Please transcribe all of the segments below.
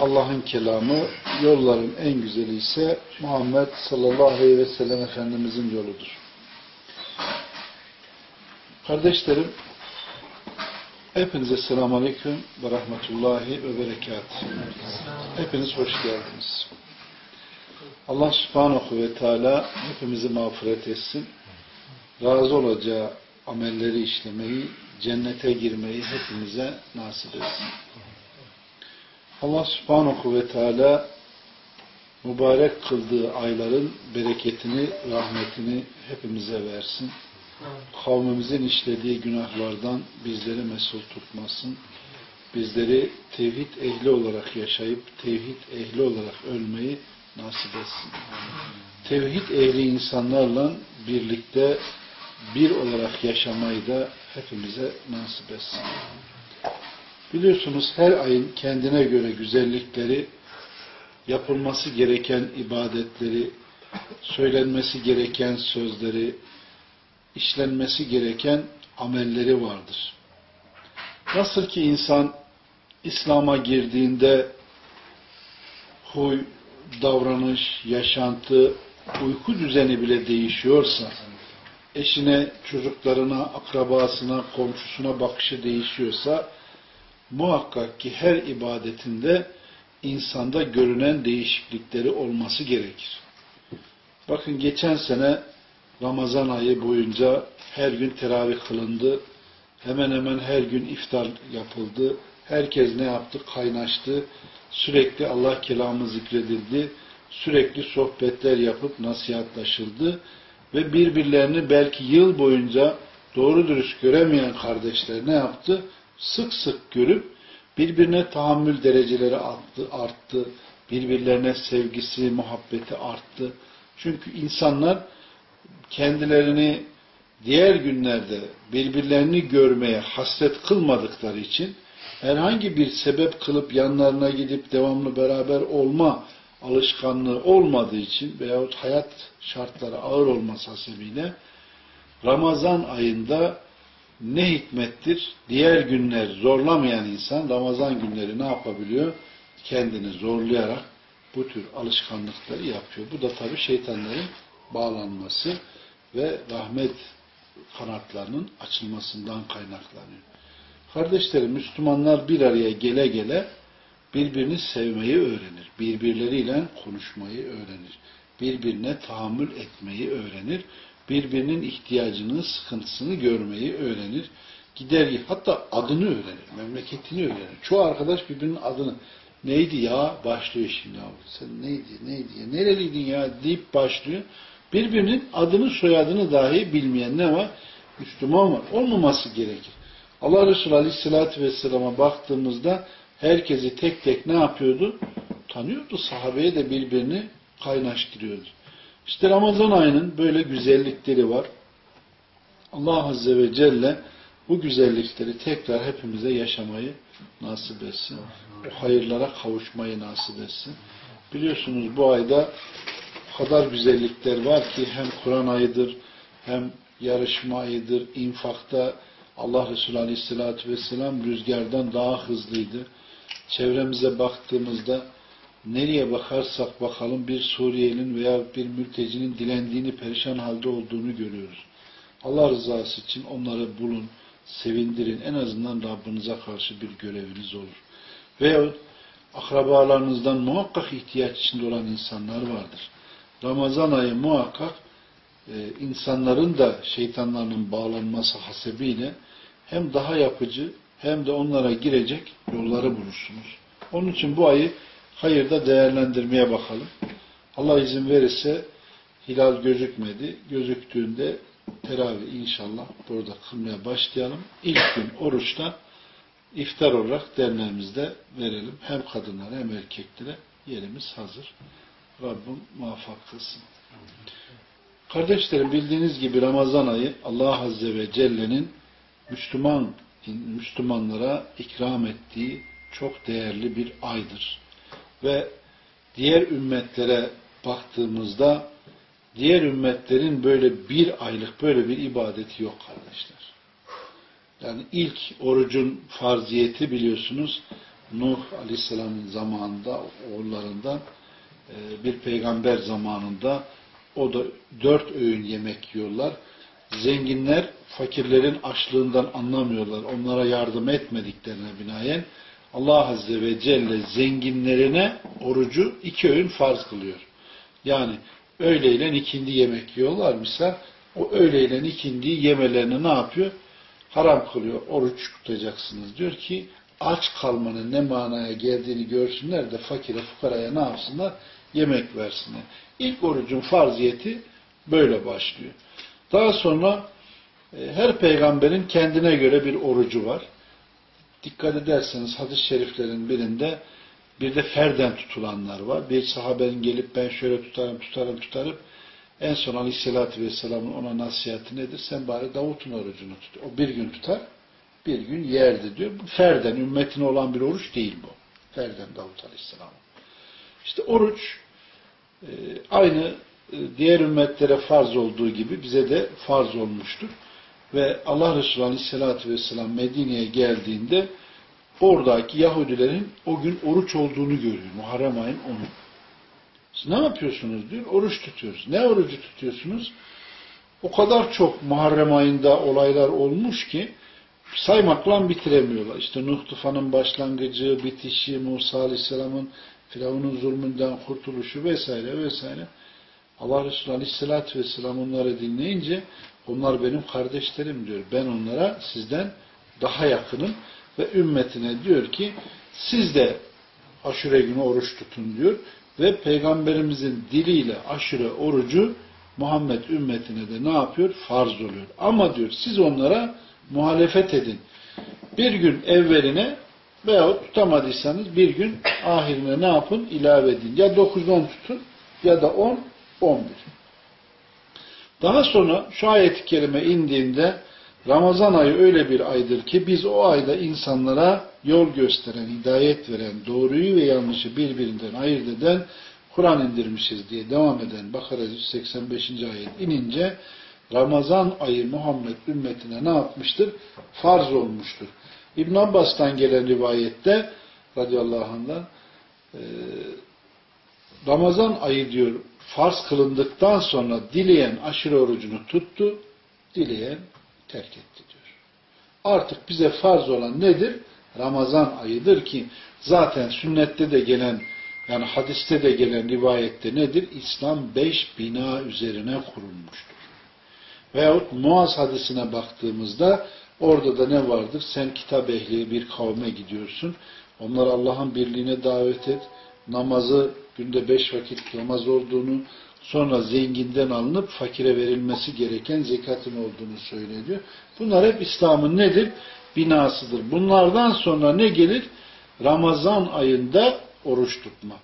Allah'ın kelamı, yolların en güzeli ise Muhammed sallallahu aleyhi ve sellem Efendimizin yoludur. Kardeşlerim, hepinize selamun aleyküm ve rahmetullahi ve berekat. Hepiniz hoş geldiniz. Allah subhanahu ve teala hepimizi mağfiret etsin. Razı olacağı amelleri işlemeyi, cennete girmeyi hepimize nasip etsin. Allah subhanahu ve teala mübarek kıldığı ayların bereketini, rahmetini hepimize versin. Kavmimizin işlediği günahlardan bizleri mesul tutmasın. Bizleri tevhid ehli olarak yaşayıp tevhid ehli olarak ölmeyi nasip etsin. Tevhid ehli insanlarla birlikte bir olarak yaşamayı da hepimize nasip etsin. Biliyorsunuz her ayın kendine göre güzellikleri, yapılması gereken ibadetleri, söylenmesi gereken sözleri, işlenmesi gereken amelleri vardır. Nasıl ki insan İslam'a girdiğinde huy, davranış, yaşantı, uyku düzeni bile değişiyorsa, eşine, çocuklarına, akrabasına, komşusuna bakışı değişiyorsa, muhakkak ki her ibadetinde insanda görünen değişiklikleri olması gerekir. Bakın geçen sene Ramazan ayı boyunca her gün teravih kılındı. Hemen hemen her gün iftar yapıldı. Herkes ne yaptı? Kaynaştı. Sürekli Allah kelamı zikredildi. Sürekli sohbetler yapıp nasihatlaşıldı. Ve birbirlerini belki yıl boyunca doğru dürüst göremeyen kardeşler ne yaptı? Sık sık görüp birbirine tahammül dereceleri arttı, arttı. Birbirlerine sevgisi, muhabbeti arttı. Çünkü insanlar kendilerini diğer günlerde birbirlerini görmeye hasret kılmadıkları için herhangi bir sebep kılıp yanlarına gidip devamlı beraber olma alışkanlığı olmadığı için veyahut hayat şartları ağır olması hasebiyle Ramazan ayında ne hikmettir? Diğer günler zorlamayan insan Ramazan günleri ne yapabiliyor? Kendini zorlayarak bu tür alışkanlıkları yapıyor. Bu da tabi şeytanların bağlanması ve rahmet kanatlarının açılmasından kaynaklanıyor. Kardeşlerim, Müslümanlar bir araya gele gele birbirini sevmeyi öğrenir. Birbirleriyle konuşmayı öğrenir. Birbirine tahammül etmeyi öğrenir birbirinin ihtiyacını, sıkıntısını görmeyi öğrenir. Gider hatta adını öğrenir, memleketini öğrenir. Çoğu arkadaş birbirinin adını neydi ya başlıyor şimdi abi. Sen neydi, neydi ya, nereliydin ya deyip başlıyor. Birbirinin adını, soyadını dahi bilmeyen ne var? Müslüman var. Olmaması gerekir. Allah Resulü Aleyhisselatü Vesselam'a baktığımızda herkesi tek tek ne yapıyordu? Tanıyordu. Sahabeye de birbirini kaynaştırıyordu. İşte Ramazan ayının böyle güzellikleri var. Allah Azze ve Celle bu güzellikleri tekrar hepimize yaşamayı nasip etsin. O hayırlara kavuşmayı nasip etsin. Biliyorsunuz bu ayda o kadar güzellikler var ki hem Kur'an ayıdır, hem yarışma ayıdır, infakta Allah Resulü Aleyhisselatü Vesselam rüzgardan daha hızlıydı. Çevremize baktığımızda nereye bakarsak bakalım bir Suriyelinin veya bir mültecinin dilendiğini, perişan halde olduğunu görüyoruz. Allah rızası için onları bulun, sevindirin. En azından Rabbinize karşı bir göreviniz olur. Veyahut akrabalarınızdan muhakkak ihtiyaç içinde olan insanlar vardır. Ramazan ayı muhakkak e, insanların da şeytanlarının bağlanması hasebiyle hem daha yapıcı hem de onlara girecek yolları bulursunuz. Onun için bu ayı hayırda değerlendirmeye bakalım. Allah izin verirse hilal gözükmedi. Gözüktüğünde teravih inşallah burada kılmaya başlayalım. İlk gün oruçta iftar olarak derneğimizde verelim. Hem kadınlara hem erkeklere yerimiz hazır. Rabbim muvaffak kılsın. Kardeşlerim bildiğiniz gibi Ramazan ayı Allah Azze ve Celle'nin Müslüman Müslümanlara ikram ettiği çok değerli bir aydır. Ve diğer ümmetlere baktığımızda diğer ümmetlerin böyle bir aylık böyle bir ibadeti yok kardeşler. Yani ilk orucun farziyeti biliyorsunuz Nuh Aleyhisselam'ın zamanında oğullarından e, bir peygamber zamanında o da dört öğün yemek yiyorlar. Zenginler fakirlerin açlığından anlamıyorlar. Onlara yardım etmediklerine binaen Allah Azze ve Celle zenginlerine orucu iki öğün farz kılıyor. Yani öğleyle ikindi yemek yiyorlar misal o öğleyle ikindi yemelerini ne yapıyor? Haram kılıyor. Oruç tutacaksınız. Diyor ki aç kalmanın ne manaya geldiğini görsünler de fakire fukaraya ne yapsınlar? Yemek versinler. İlk orucun farziyeti böyle başlıyor. Daha sonra e, her peygamberin kendine göre bir orucu var. Dikkat ederseniz hadis-i şeriflerin birinde bir de ferden tutulanlar var. Bir sahabenin gelip ben şöyle tutarım, tutarım, tutarım. En son Aleyhisselatü Vesselam'ın ona nasihati nedir? Sen bari Davut'un orucunu tut. O bir gün tutar, bir gün yerdi diyor. Bu ferden, ümmetine olan bir oruç değil bu. Ferden Davut Aleyhisselam. İşte oruç e, aynı e, diğer ümmetlere farz olduğu gibi bize de farz olmuştur. Ve Allah Resulü Aleyhisselatü Vesselam Medine'ye geldiğinde oradaki Yahudilerin o gün oruç olduğunu görüyor. Muharrem ayın onu. Siz ne yapıyorsunuz diyor. Oruç tutuyoruz. Ne orucu tutuyorsunuz? O kadar çok Muharrem ayında olaylar olmuş ki saymakla bitiremiyorlar. İşte Nuh tufanın başlangıcı, bitişi, Musa Aleyhisselam'ın Firavun'un zulmünden kurtuluşu vesaire vesaire. Allah Resulü Aleyhisselatü Vesselam onları dinleyince onlar benim kardeşlerim diyor. Ben onlara sizden daha yakınım ve ümmetine diyor ki siz de aşure günü oruç tutun diyor ve peygamberimizin diliyle aşure orucu Muhammed ümmetine de ne yapıyor? Farz oluyor. Ama diyor siz onlara muhalefet edin. Bir gün evveline veyahut tutamadıysanız bir gün ahirine ne yapın? İlave edin. Ya 9-10 tutun ya da 10 11. Daha sonra şu ayet-i kerime indiğinde Ramazan ayı öyle bir aydır ki biz o ayda insanlara yol gösteren, hidayet veren, doğruyu ve yanlışı birbirinden ayırt eden Kur'an indirmişiz diye devam eden Bakara 185. ayet inince Ramazan ayı Muhammed ümmetine ne yapmıştır? Farz olmuştur. İbn Abbas'tan gelen rivayette radıyallahu anh'dan Ramazan ayı diyor farz kılındıktan sonra dileyen aşırı orucunu tuttu, dileyen terk etti diyor. Artık bize farz olan nedir? Ramazan ayıdır ki zaten sünnette de gelen yani hadiste de gelen rivayette nedir? İslam beş bina üzerine kurulmuştur. Veyahut Muaz hadisine baktığımızda orada da ne vardır? Sen kitap ehli bir kavme gidiyorsun. Onları Allah'ın birliğine davet et. Namazı günde beş vakit namaz olduğunu, sonra zenginden alınıp fakire verilmesi gereken zekatın olduğunu söylüyor. Bunlar hep İslam'ın nedir? Binasıdır. Bunlardan sonra ne gelir? Ramazan ayında oruç tutma.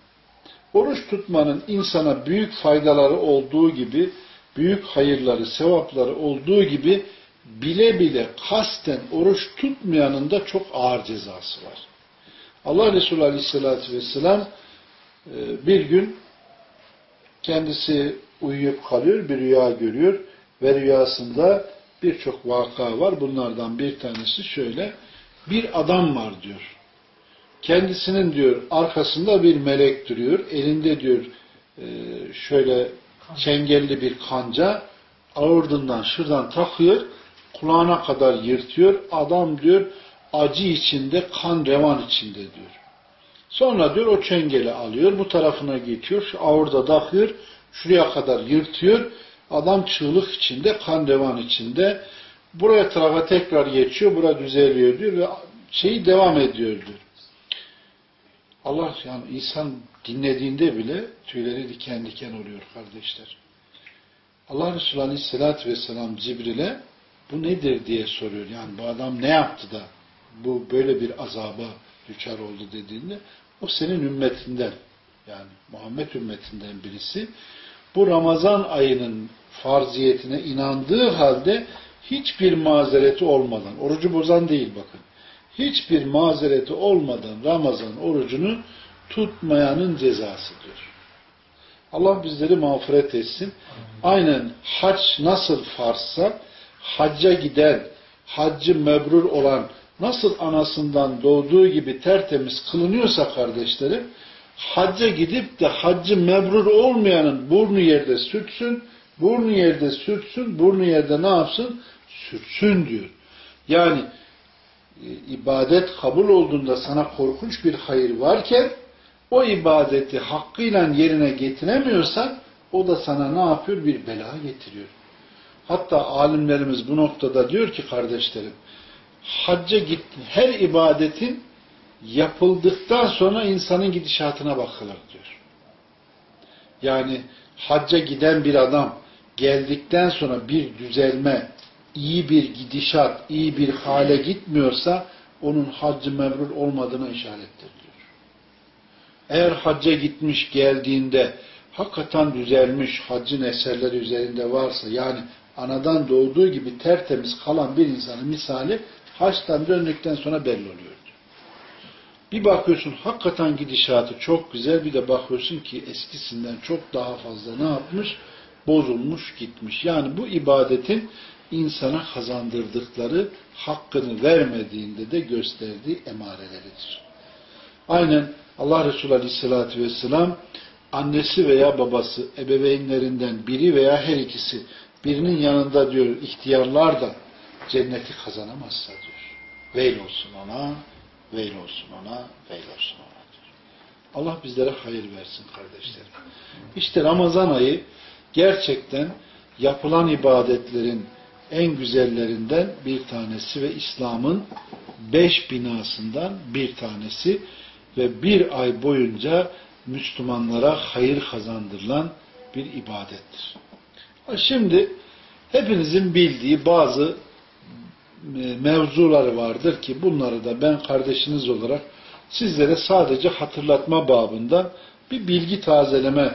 Oruç tutmanın insana büyük faydaları olduğu gibi, büyük hayırları, sevapları olduğu gibi bile bile kasten oruç tutmayanın da çok ağır cezası var. Allah Resulü Aleyhisselatü Vesselam bir gün kendisi uyuyup kalıyor, bir rüya görüyor ve rüyasında birçok vaka var. Bunlardan bir tanesi şöyle, bir adam var diyor. Kendisinin diyor arkasında bir melek duruyor. Elinde diyor e, şöyle çengelli bir kanca ağırdından şuradan takıyor kulağına kadar yırtıyor. Adam diyor acı içinde kan revan içinde diyor. Sonra diyor o çengeli alıyor, bu tarafına geçiyor, şu ağırda takıyor, şuraya kadar yırtıyor. Adam çığlık içinde, kan devan içinde. Buraya tarafa tekrar geçiyor, bura düzeliyor diyor ve şeyi devam ediyor diyor. Allah yani insan dinlediğinde bile tüyleri diken diken oluyor kardeşler. Allah Resulü Aleyhisselatü Vesselam Cibril'e bu nedir diye soruyor. Yani bu adam ne yaptı da bu böyle bir azaba düçar oldu dediğinde o senin ümmetinden yani Muhammed ümmetinden birisi. Bu Ramazan ayının farziyetine inandığı halde hiçbir mazereti olmadan, orucu bozan değil bakın, hiçbir mazereti olmadan Ramazan orucunu tutmayanın cezasıdır. Allah bizleri mağfiret etsin. Aynen hac nasıl farsa, hacca giden, haccı mebrur olan, nasıl anasından doğduğu gibi tertemiz kılınıyorsa kardeşlerim, hacca gidip de haccı mebrur olmayanın burnu yerde sürtsün, burnu yerde sürtsün, burnu yerde ne yapsın? Sürtsün diyor. Yani e, ibadet kabul olduğunda sana korkunç bir hayır varken o ibadeti hakkıyla yerine getiremiyorsan o da sana ne yapıyor? Bir bela getiriyor. Hatta alimlerimiz bu noktada diyor ki kardeşlerim hacca git, her ibadetin yapıldıktan sonra insanın gidişatına bakılır diyor. Yani hacca giden bir adam geldikten sonra bir düzelme, iyi bir gidişat, iyi bir hale gitmiyorsa onun haccı mebrur olmadığına işarettir diyor. Eğer hacca gitmiş geldiğinde hakikaten düzelmiş, haccın eserleri üzerinde varsa yani anadan doğduğu gibi tertemiz kalan bir insanın misali haçtan döndükten sonra belli oluyor. Bir bakıyorsun hakikaten gidişatı çok güzel bir de bakıyorsun ki eskisinden çok daha fazla ne yapmış? Bozulmuş gitmiş. Yani bu ibadetin insana kazandırdıkları hakkını vermediğinde de gösterdiği emareleridir. Aynen Allah Resulü Aleyhisselatü Vesselam annesi veya babası ebeveynlerinden biri veya her ikisi birinin yanında diyor ihtiyarlar da cenneti kazanamazsa diyor. Veil olsun ona, veil olsun ona, veil olsun ona diyor. Allah bizlere hayır versin kardeşlerim. İşte Ramazan ayı gerçekten yapılan ibadetlerin en güzellerinden bir tanesi ve İslam'ın beş binasından bir tanesi ve bir ay boyunca Müslümanlara hayır kazandırılan bir ibadettir. Şimdi hepinizin bildiği bazı e, mevzuları vardır ki bunları da ben kardeşiniz olarak sizlere sadece hatırlatma babında bir bilgi tazeleme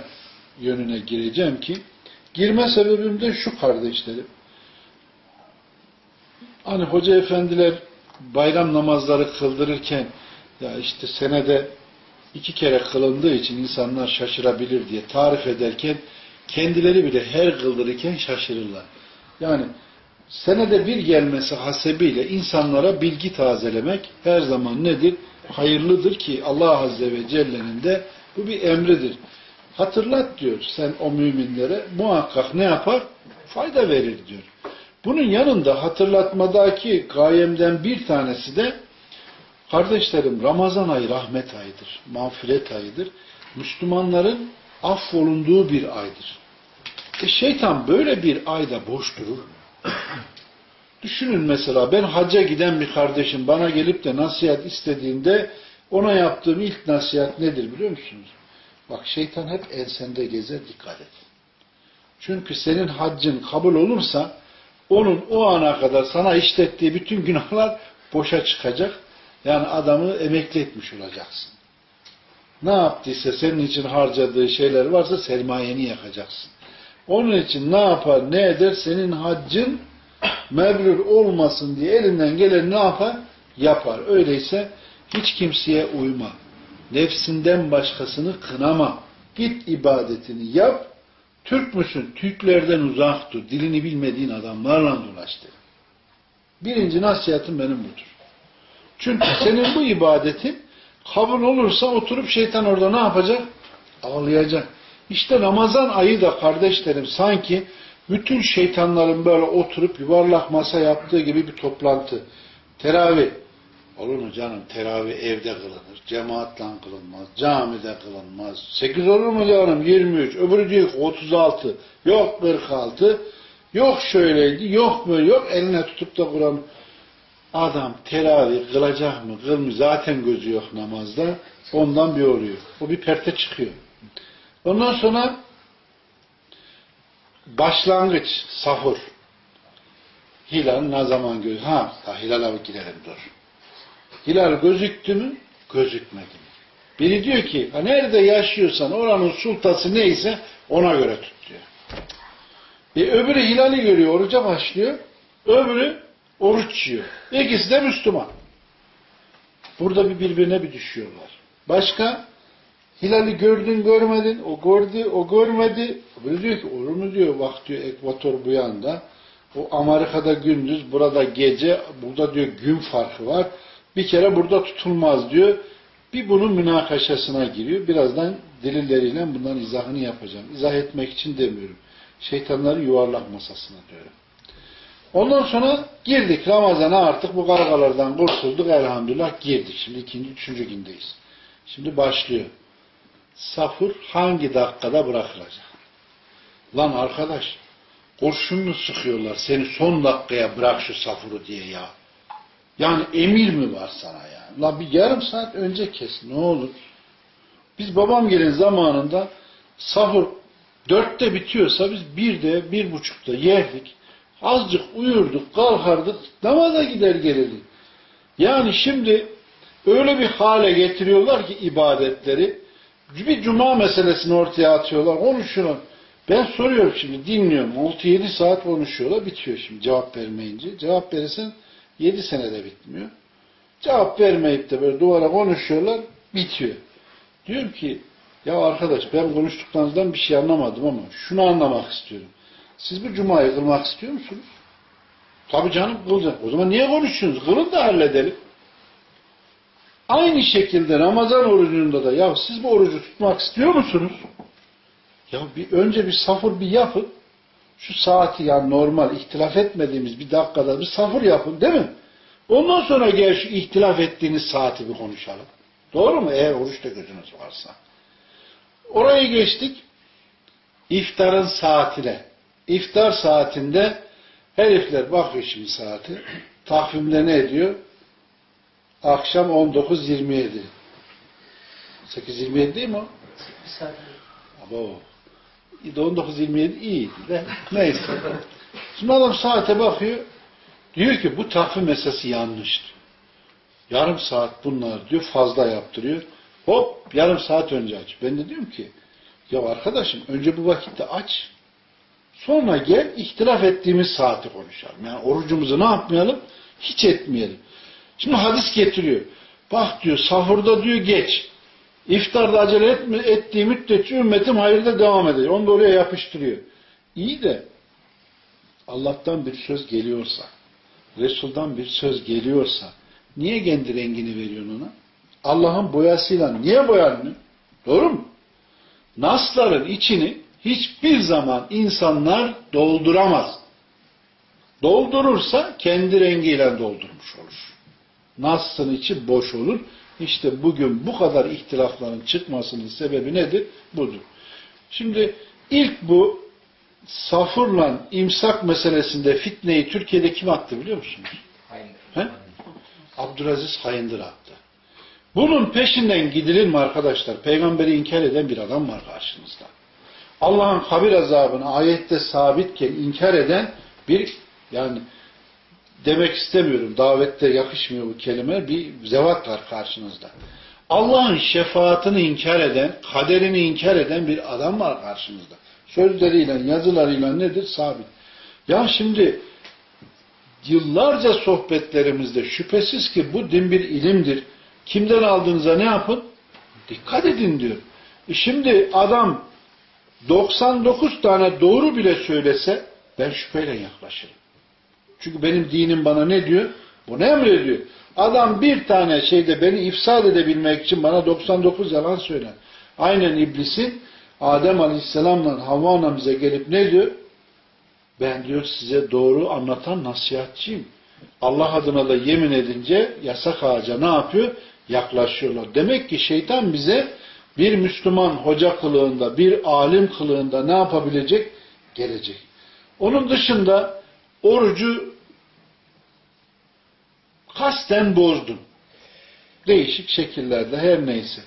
yönüne gireceğim ki girme sebebim de şu kardeşlerim. Hani hoca efendiler bayram namazları kıldırırken ya işte senede iki kere kılındığı için insanlar şaşırabilir diye tarif ederken kendileri bile her kıldırırken şaşırırlar. Yani senede bir gelmesi hasebiyle insanlara bilgi tazelemek her zaman nedir? Hayırlıdır ki Allah Azze ve Celle'nin de bu bir emridir. Hatırlat diyor sen o müminlere muhakkak ne yapar? Fayda verir diyor. Bunun yanında hatırlatmadaki gayemden bir tanesi de kardeşlerim Ramazan ayı rahmet ayıdır. Mağfiret ayıdır. Müslümanların affolunduğu bir aydır. E şeytan böyle bir ayda boş durur. Düşünün mesela ben hacca giden bir kardeşim bana gelip de nasihat istediğinde ona yaptığım ilk nasihat nedir biliyor musunuz? Bak şeytan hep ensende gezer dikkat et. Çünkü senin haccın kabul olursa onun o ana kadar sana işlettiği bütün günahlar boşa çıkacak. Yani adamı emekli etmiş olacaksın. Ne yaptıysa senin için harcadığı şeyler varsa sermayeni yakacaksın. Onun için ne yapar, ne eder? Senin haccın mebrur olmasın diye elinden gelen ne yapar? Yapar. Öyleyse hiç kimseye uyma. Nefsinden başkasını kınama. Git ibadetini yap. Türk müsün? Türklerden uzak dur. Dilini bilmediğin adamlarla dolaştır. Birinci nasihatim benim budur. Çünkü senin bu ibadetin kabul olursa oturup şeytan orada ne yapacak? Ağlayacak. İşte Ramazan ayı da kardeşlerim sanki bütün şeytanların böyle oturup yuvarlak masa yaptığı gibi bir toplantı. Teravih. Olur mu canım? Teravih evde kılınır. Cemaatle kılınmaz. Camide kılınmaz. Sekiz olur mu canım? 23. Öbürü diyor ki 36. Yok 46. Yok şöyleydi. Yok böyle yok. Eline tutup da Kur'an adam teravih kılacak mı? Kılmıyor. Zaten gözü yok namazda. Ondan bir oluyor. O bir perte çıkıyor. Ondan sonra başlangıç, sahur. Hilal ne zaman göz? Ha, ha hilala gidelim dur. Hilal gözüktü mü? Gözükmedi mi? Biri diyor ki, ha nerede yaşıyorsan oranın sultası neyse ona göre tut diyor. E öbürü hilali görüyor, oruca başlıyor. Öbürü oruç yiyor. İkisi de Müslüman. Burada bir birbirine bir düşüyorlar. Başka? Hilali gördün görmedin, o gördü, o görmedi. Öbürü diyor ki olur mu diyor, bak diyor ekvator bu yanda. O Amerika'da gündüz, burada gece, burada diyor gün farkı var. Bir kere burada tutulmaz diyor. Bir bunun münakaşasına giriyor. Birazdan delilleriyle bundan izahını yapacağım. İzah etmek için demiyorum. Şeytanların yuvarlak masasına diyorum. Ondan sonra girdik Ramazan'a artık bu kargalardan kurtulduk elhamdülillah girdik. Şimdi ikinci, üçüncü gündeyiz. Şimdi başlıyor. Safur hangi dakikada bırakılacak? Lan arkadaş kurşununu sıkıyorlar seni son dakikaya bırak şu safuru diye ya. Yani emir mi var sana ya? La bir yarım saat önce kes ne olur. Biz babam gelin zamanında sahur dörtte bitiyorsa biz birde, bir buçukta yerdik. Azıcık uyurduk, kalkardık, namaza gider gelirdik. Yani şimdi öyle bir hale getiriyorlar ki ibadetleri, bir cuma meselesini ortaya atıyorlar, konuşuyorlar. Ben soruyorum şimdi, dinliyorum. 6-7 saat konuşuyorlar, bitiyor şimdi cevap vermeyince. Cevap verirsen 7 senede bitmiyor. Cevap vermeyip de böyle duvara konuşuyorlar, bitiyor. Diyorum ki, ya arkadaş ben konuştuklarınızdan bir şey anlamadım ama şunu anlamak istiyorum. Siz bu cumayı kılmak istiyor musunuz? Tabii canım kılacak. O zaman niye konuşuyorsunuz? Kılın da halledelim. Aynı şekilde Ramazan orucunda da ya siz bu orucu tutmak istiyor musunuz? Ya bir önce bir safır bir yapın. Şu saati yani normal ihtilaf etmediğimiz bir dakikada bir safır yapın değil mi? Ondan sonra gel şu ihtilaf ettiğiniz saati bir konuşalım. Doğru mu? Eğer oruçta gözünüz varsa. Orayı geçtik. İftarın saatine. İftar saatinde herifler bakıyor şimdi saati. Takvimde ne diyor? Akşam 19.27. 8.27 değil mi o? Abo. 19.27 iyiydi de. Neyse. Şimdi adam saate bakıyor. Diyor ki bu takvim esası yanlıştı. Yarım saat bunlar diyor fazla yaptırıyor. Hop yarım saat önce aç. Ben de diyorum ki ya arkadaşım önce bu vakitte aç. Sonra gel ihtilaf ettiğimiz saati konuşalım. Yani orucumuzu ne yapmayalım? Hiç etmeyelim. Şimdi hadis getiriyor. Bak diyor sahurda diyor geç. İftarda acele etme, ettiği müddetçe ümmetim hayırda devam ediyor. Onu da oraya yapıştırıyor. İyi de Allah'tan bir söz geliyorsa, Resul'dan bir söz geliyorsa niye kendi rengini veriyorsun ona? Allah'ın boyasıyla niye boyanmıyor? Doğru mu? Nasların içini hiçbir zaman insanlar dolduramaz. Doldurursa kendi rengiyle doldurmuş olur. Nas'ın içi boş olur. İşte bugün bu kadar ihtilafların çıkmasının sebebi nedir? Budur. Şimdi ilk bu safırla imsak meselesinde fitneyi Türkiye'de kim attı biliyor musunuz? He? Abdülaziz Hayındır attı. Bunun peşinden gidilir mi arkadaşlar? Peygamberi inkar eden bir adam var karşınızda. Allah'ın kabir azabını ayette sabitken inkar eden bir yani demek istemiyorum. Davette yakışmıyor bu kelime. Bir zevat var karşınızda. Allah'ın şefaatini inkar eden, kaderini inkar eden bir adam var karşınızda. Sözleriyle, yazılarıyla nedir? Sabit. Ya şimdi yıllarca sohbetlerimizde şüphesiz ki bu din bir ilimdir. Kimden aldığınıza ne yapın? Dikkat edin diyor. E şimdi adam 99 tane doğru bile söylese ben şüpheyle yaklaşırım. Çünkü benim dinim bana ne diyor? Bu ne emrediyor? Adam bir tane şeyde beni ifsad edebilmek için bana 99 yalan söyler. Aynen iblisin Adem Aleyhisselam'la Havva anamıza gelip ne diyor? Ben diyor size doğru anlatan nasihatçıyım. Allah adına da yemin edince yasak ağaca ne yapıyor? Yaklaşıyorlar. Demek ki şeytan bize bir Müslüman hoca kılığında, bir alim kılığında ne yapabilecek? Gelecek. Onun dışında orucu kasten bozdun. Değişik şekillerde her neyse.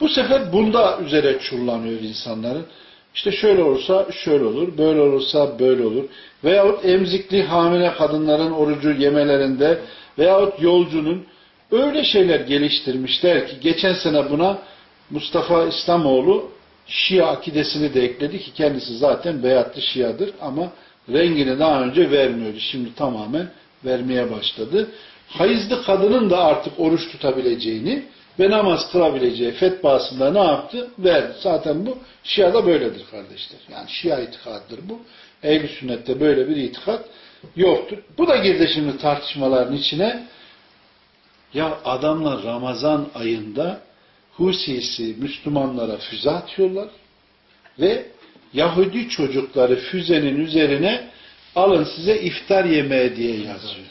Bu sefer bunda üzere çullanıyor insanların. İşte şöyle olursa şöyle olur, böyle olursa böyle olur. Veyahut emzikli hamile kadınların orucu yemelerinde veyahut yolcunun öyle şeyler geliştirmişler ki geçen sene buna Mustafa İslamoğlu Şia akidesini de ekledi ki kendisi zaten beyatlı Şiadır ama rengini daha önce vermiyordu. Şimdi tamamen vermeye başladı. Hayızlı kadının da artık oruç tutabileceğini ve namaz kılabileceği fetvasında ne yaptı? Verdi. Zaten bu Şia'da böyledir kardeşler. Yani Şia itikadıdır bu. Ehl-i sünnette böyle bir itikat yoktur. Bu da girdi şimdi tartışmaların içine. Ya adamlar Ramazan ayında Husisi Müslümanlara füze atıyorlar ve Yahudi çocukları füzenin üzerine alın size iftar yemeği diye yazıyor.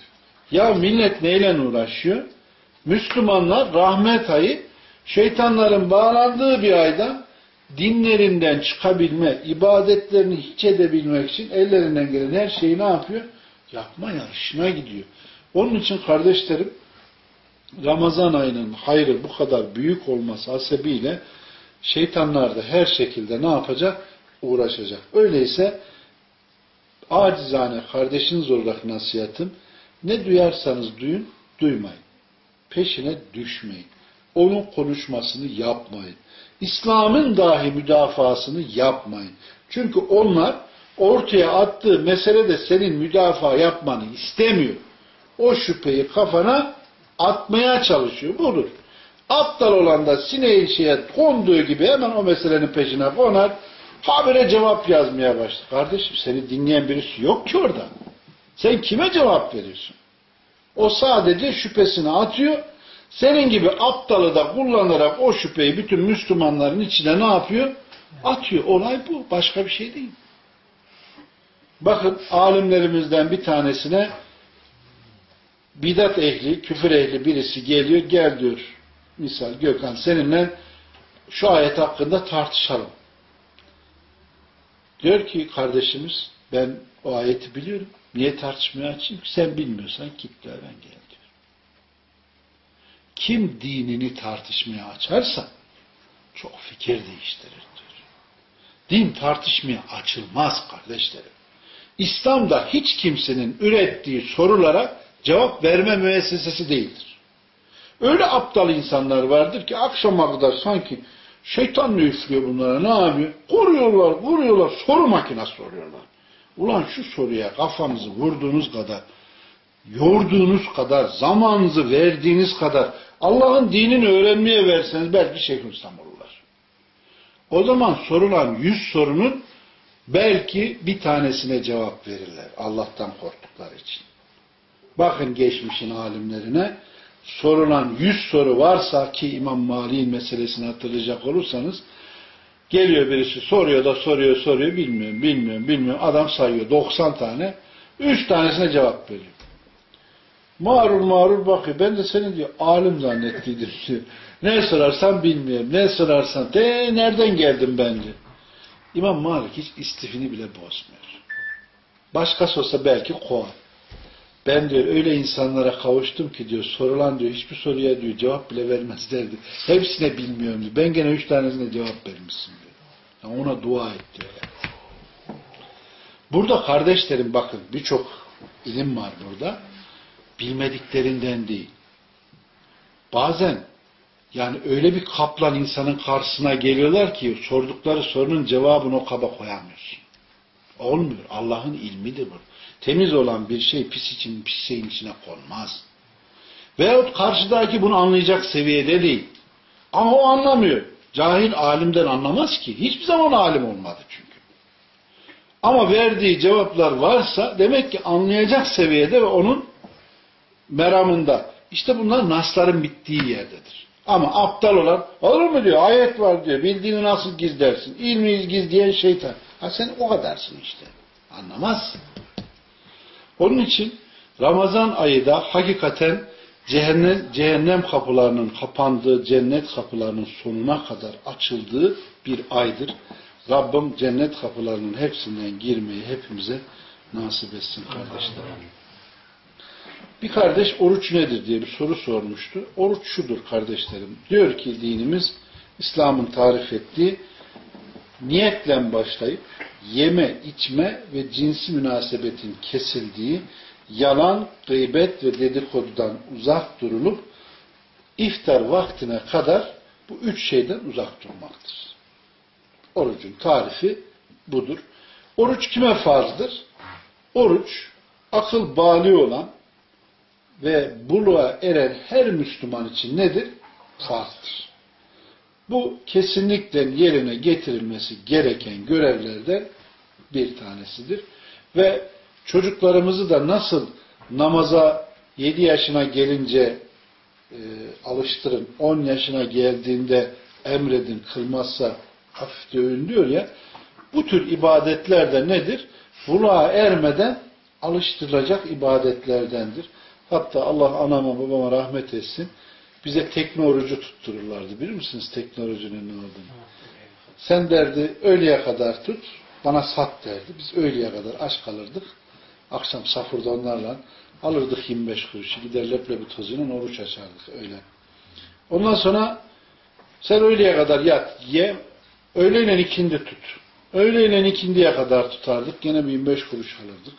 Ya millet neyle uğraşıyor? Müslümanlar rahmet ayı şeytanların bağlandığı bir ayda dinlerinden çıkabilme, ibadetlerini hiç edebilmek için ellerinden gelen her şeyi ne yapıyor? Yapma yarışına gidiyor. Onun için kardeşlerim Ramazan ayının hayrı bu kadar büyük olması hasebiyle şeytanlar da her şekilde ne yapacak? Uğraşacak. Öyleyse acizane kardeşiniz olarak nasihatım ne duyarsanız duyun, duymayın. Peşine düşmeyin. Onun konuşmasını yapmayın. İslam'ın dahi müdafasını yapmayın. Çünkü onlar ortaya attığı mesele de senin müdafaa yapmanı istemiyor. O şüpheyi kafana atmaya çalışıyor. Budur. Aptal olan da sineğin şeye konduğu gibi hemen o meselenin peşine konar. Habire cevap yazmaya başlar. Kardeşim seni dinleyen birisi yok ki orada. Sen kime cevap veriyorsun? O sadece şüphesini atıyor. Senin gibi aptalı da kullanarak o şüpheyi bütün Müslümanların içine ne yapıyor? Atıyor. Olay bu. Başka bir şey değil. Bakın alimlerimizden bir tanesine bidat ehli, küfür ehli birisi geliyor, gel diyor. Misal Gökhan seninle şu ayet hakkında tartışalım. Diyor ki kardeşimiz ben o ayeti biliyorum. Niye tartışmaya açayım ki? Sen bilmiyorsan git diyor ben gel diyor. Kim dinini tartışmaya açarsa çok fikir değiştirir diyor. Din tartışmaya açılmaz kardeşlerim. İslam'da hiç kimsenin ürettiği sorulara cevap verme müessesesi değildir. Öyle aptal insanlar vardır ki akşama kadar sanki şeytan ne üflüyor bunlara ne yapıyor? Kuruyorlar, vuruyorlar, soru makinesi soruyorlar. Ulan şu soruya kafanızı vurduğunuz kadar, yorduğunuz kadar, zamanınızı verdiğiniz kadar Allah'ın dinini öğrenmeye verseniz belki Şeyhülislam olurlar. O zaman sorulan yüz sorunun belki bir tanesine cevap verirler. Allah'tan korktukları için. Bakın geçmişin alimlerine sorulan yüz soru varsa ki İmam Mali'nin meselesini hatırlayacak olursanız geliyor birisi soruyor da soruyor soruyor bilmiyorum bilmiyorum bilmiyorum adam sayıyor 90 tane 3 tanesine cevap veriyor. Mağrur mağrur bakıyor. Ben de seni diyor alim zannettiydim diyor. Ne sorarsan bilmiyorum. Ne sorarsan de nereden geldim ben diyor. İmam Malik hiç istifini bile bozmuyor. Başkası olsa belki kovar. Ben diyor öyle insanlara kavuştum ki diyor sorulan diyor hiçbir soruya diyor cevap bile vermezlerdi. Hepsine bilmiyorum diyor. Ben gene üç tanesine cevap vermişsin diyor. Yani ona dua et diyor. Burada kardeşlerim bakın birçok ilim var burada. Bilmediklerinden değil. Bazen yani öyle bir kaplan insanın karşısına geliyorlar ki sordukları sorunun cevabını o kaba koyamıyorsun. Olmuyor. Allah'ın ilmidir bu. Temiz olan bir şey pis için pis şeyin içine konmaz. Veyahut karşıdaki bunu anlayacak seviyede değil. Ama o anlamıyor. Cahil alimden anlamaz ki. Hiçbir zaman alim olmadı çünkü. Ama verdiği cevaplar varsa demek ki anlayacak seviyede ve onun meramında. İşte bunlar nasların bittiği yerdedir. Ama aptal olan olur mu diyor ayet var diyor bildiğini nasıl gizlersin ilmi gizleyen şeytan. Ha sen o kadarsın işte. Anlamazsın. Onun için Ramazan ayı da hakikaten cehennem, cehennem kapılarının kapandığı, cennet kapılarının sonuna kadar açıldığı bir aydır. Rabbim cennet kapılarının hepsinden girmeyi hepimize nasip etsin kardeşlerim. Bir kardeş oruç nedir diye bir soru sormuştu. Oruç şudur kardeşlerim. Diyor ki dinimiz İslam'ın tarif ettiği niyetle başlayıp yeme, içme ve cinsi münasebetin kesildiği, yalan, gıybet ve dedikodudan uzak durulup iftar vaktine kadar bu üç şeyden uzak durmaktır. Orucun tarifi budur. Oruç kime farzdır? Oruç akıl bali olan ve buluğa eren her Müslüman için nedir? Farzdır. Bu kesinlikle yerine getirilmesi gereken görevlerden bir tanesidir. Ve çocuklarımızı da nasıl namaza 7 yaşına gelince e, alıştırın, 10 yaşına geldiğinde emredin, kılmazsa hafif dövün diyor ya, bu tür ibadetler de nedir? Buluğa ermeden alıştırılacak ibadetlerdendir. Hatta Allah anama babama rahmet etsin. Bize tekne orucu tuttururlardı. Bilir misiniz tekne orucunun ne olduğunu? Sen derdi öğleye kadar tut, bana sat derdi. Biz öğleye kadar aç kalırdık. Akşam safurda onlarla alırdık 25 kuruşu. Gider leblebi tozuyla oruç açardık öyle. Ondan sonra sen öğleye kadar yat, ye, öğleyle ikindi tut. Öğleyle ikindiye kadar tutardık. Gene bir 25 kuruş alırdık.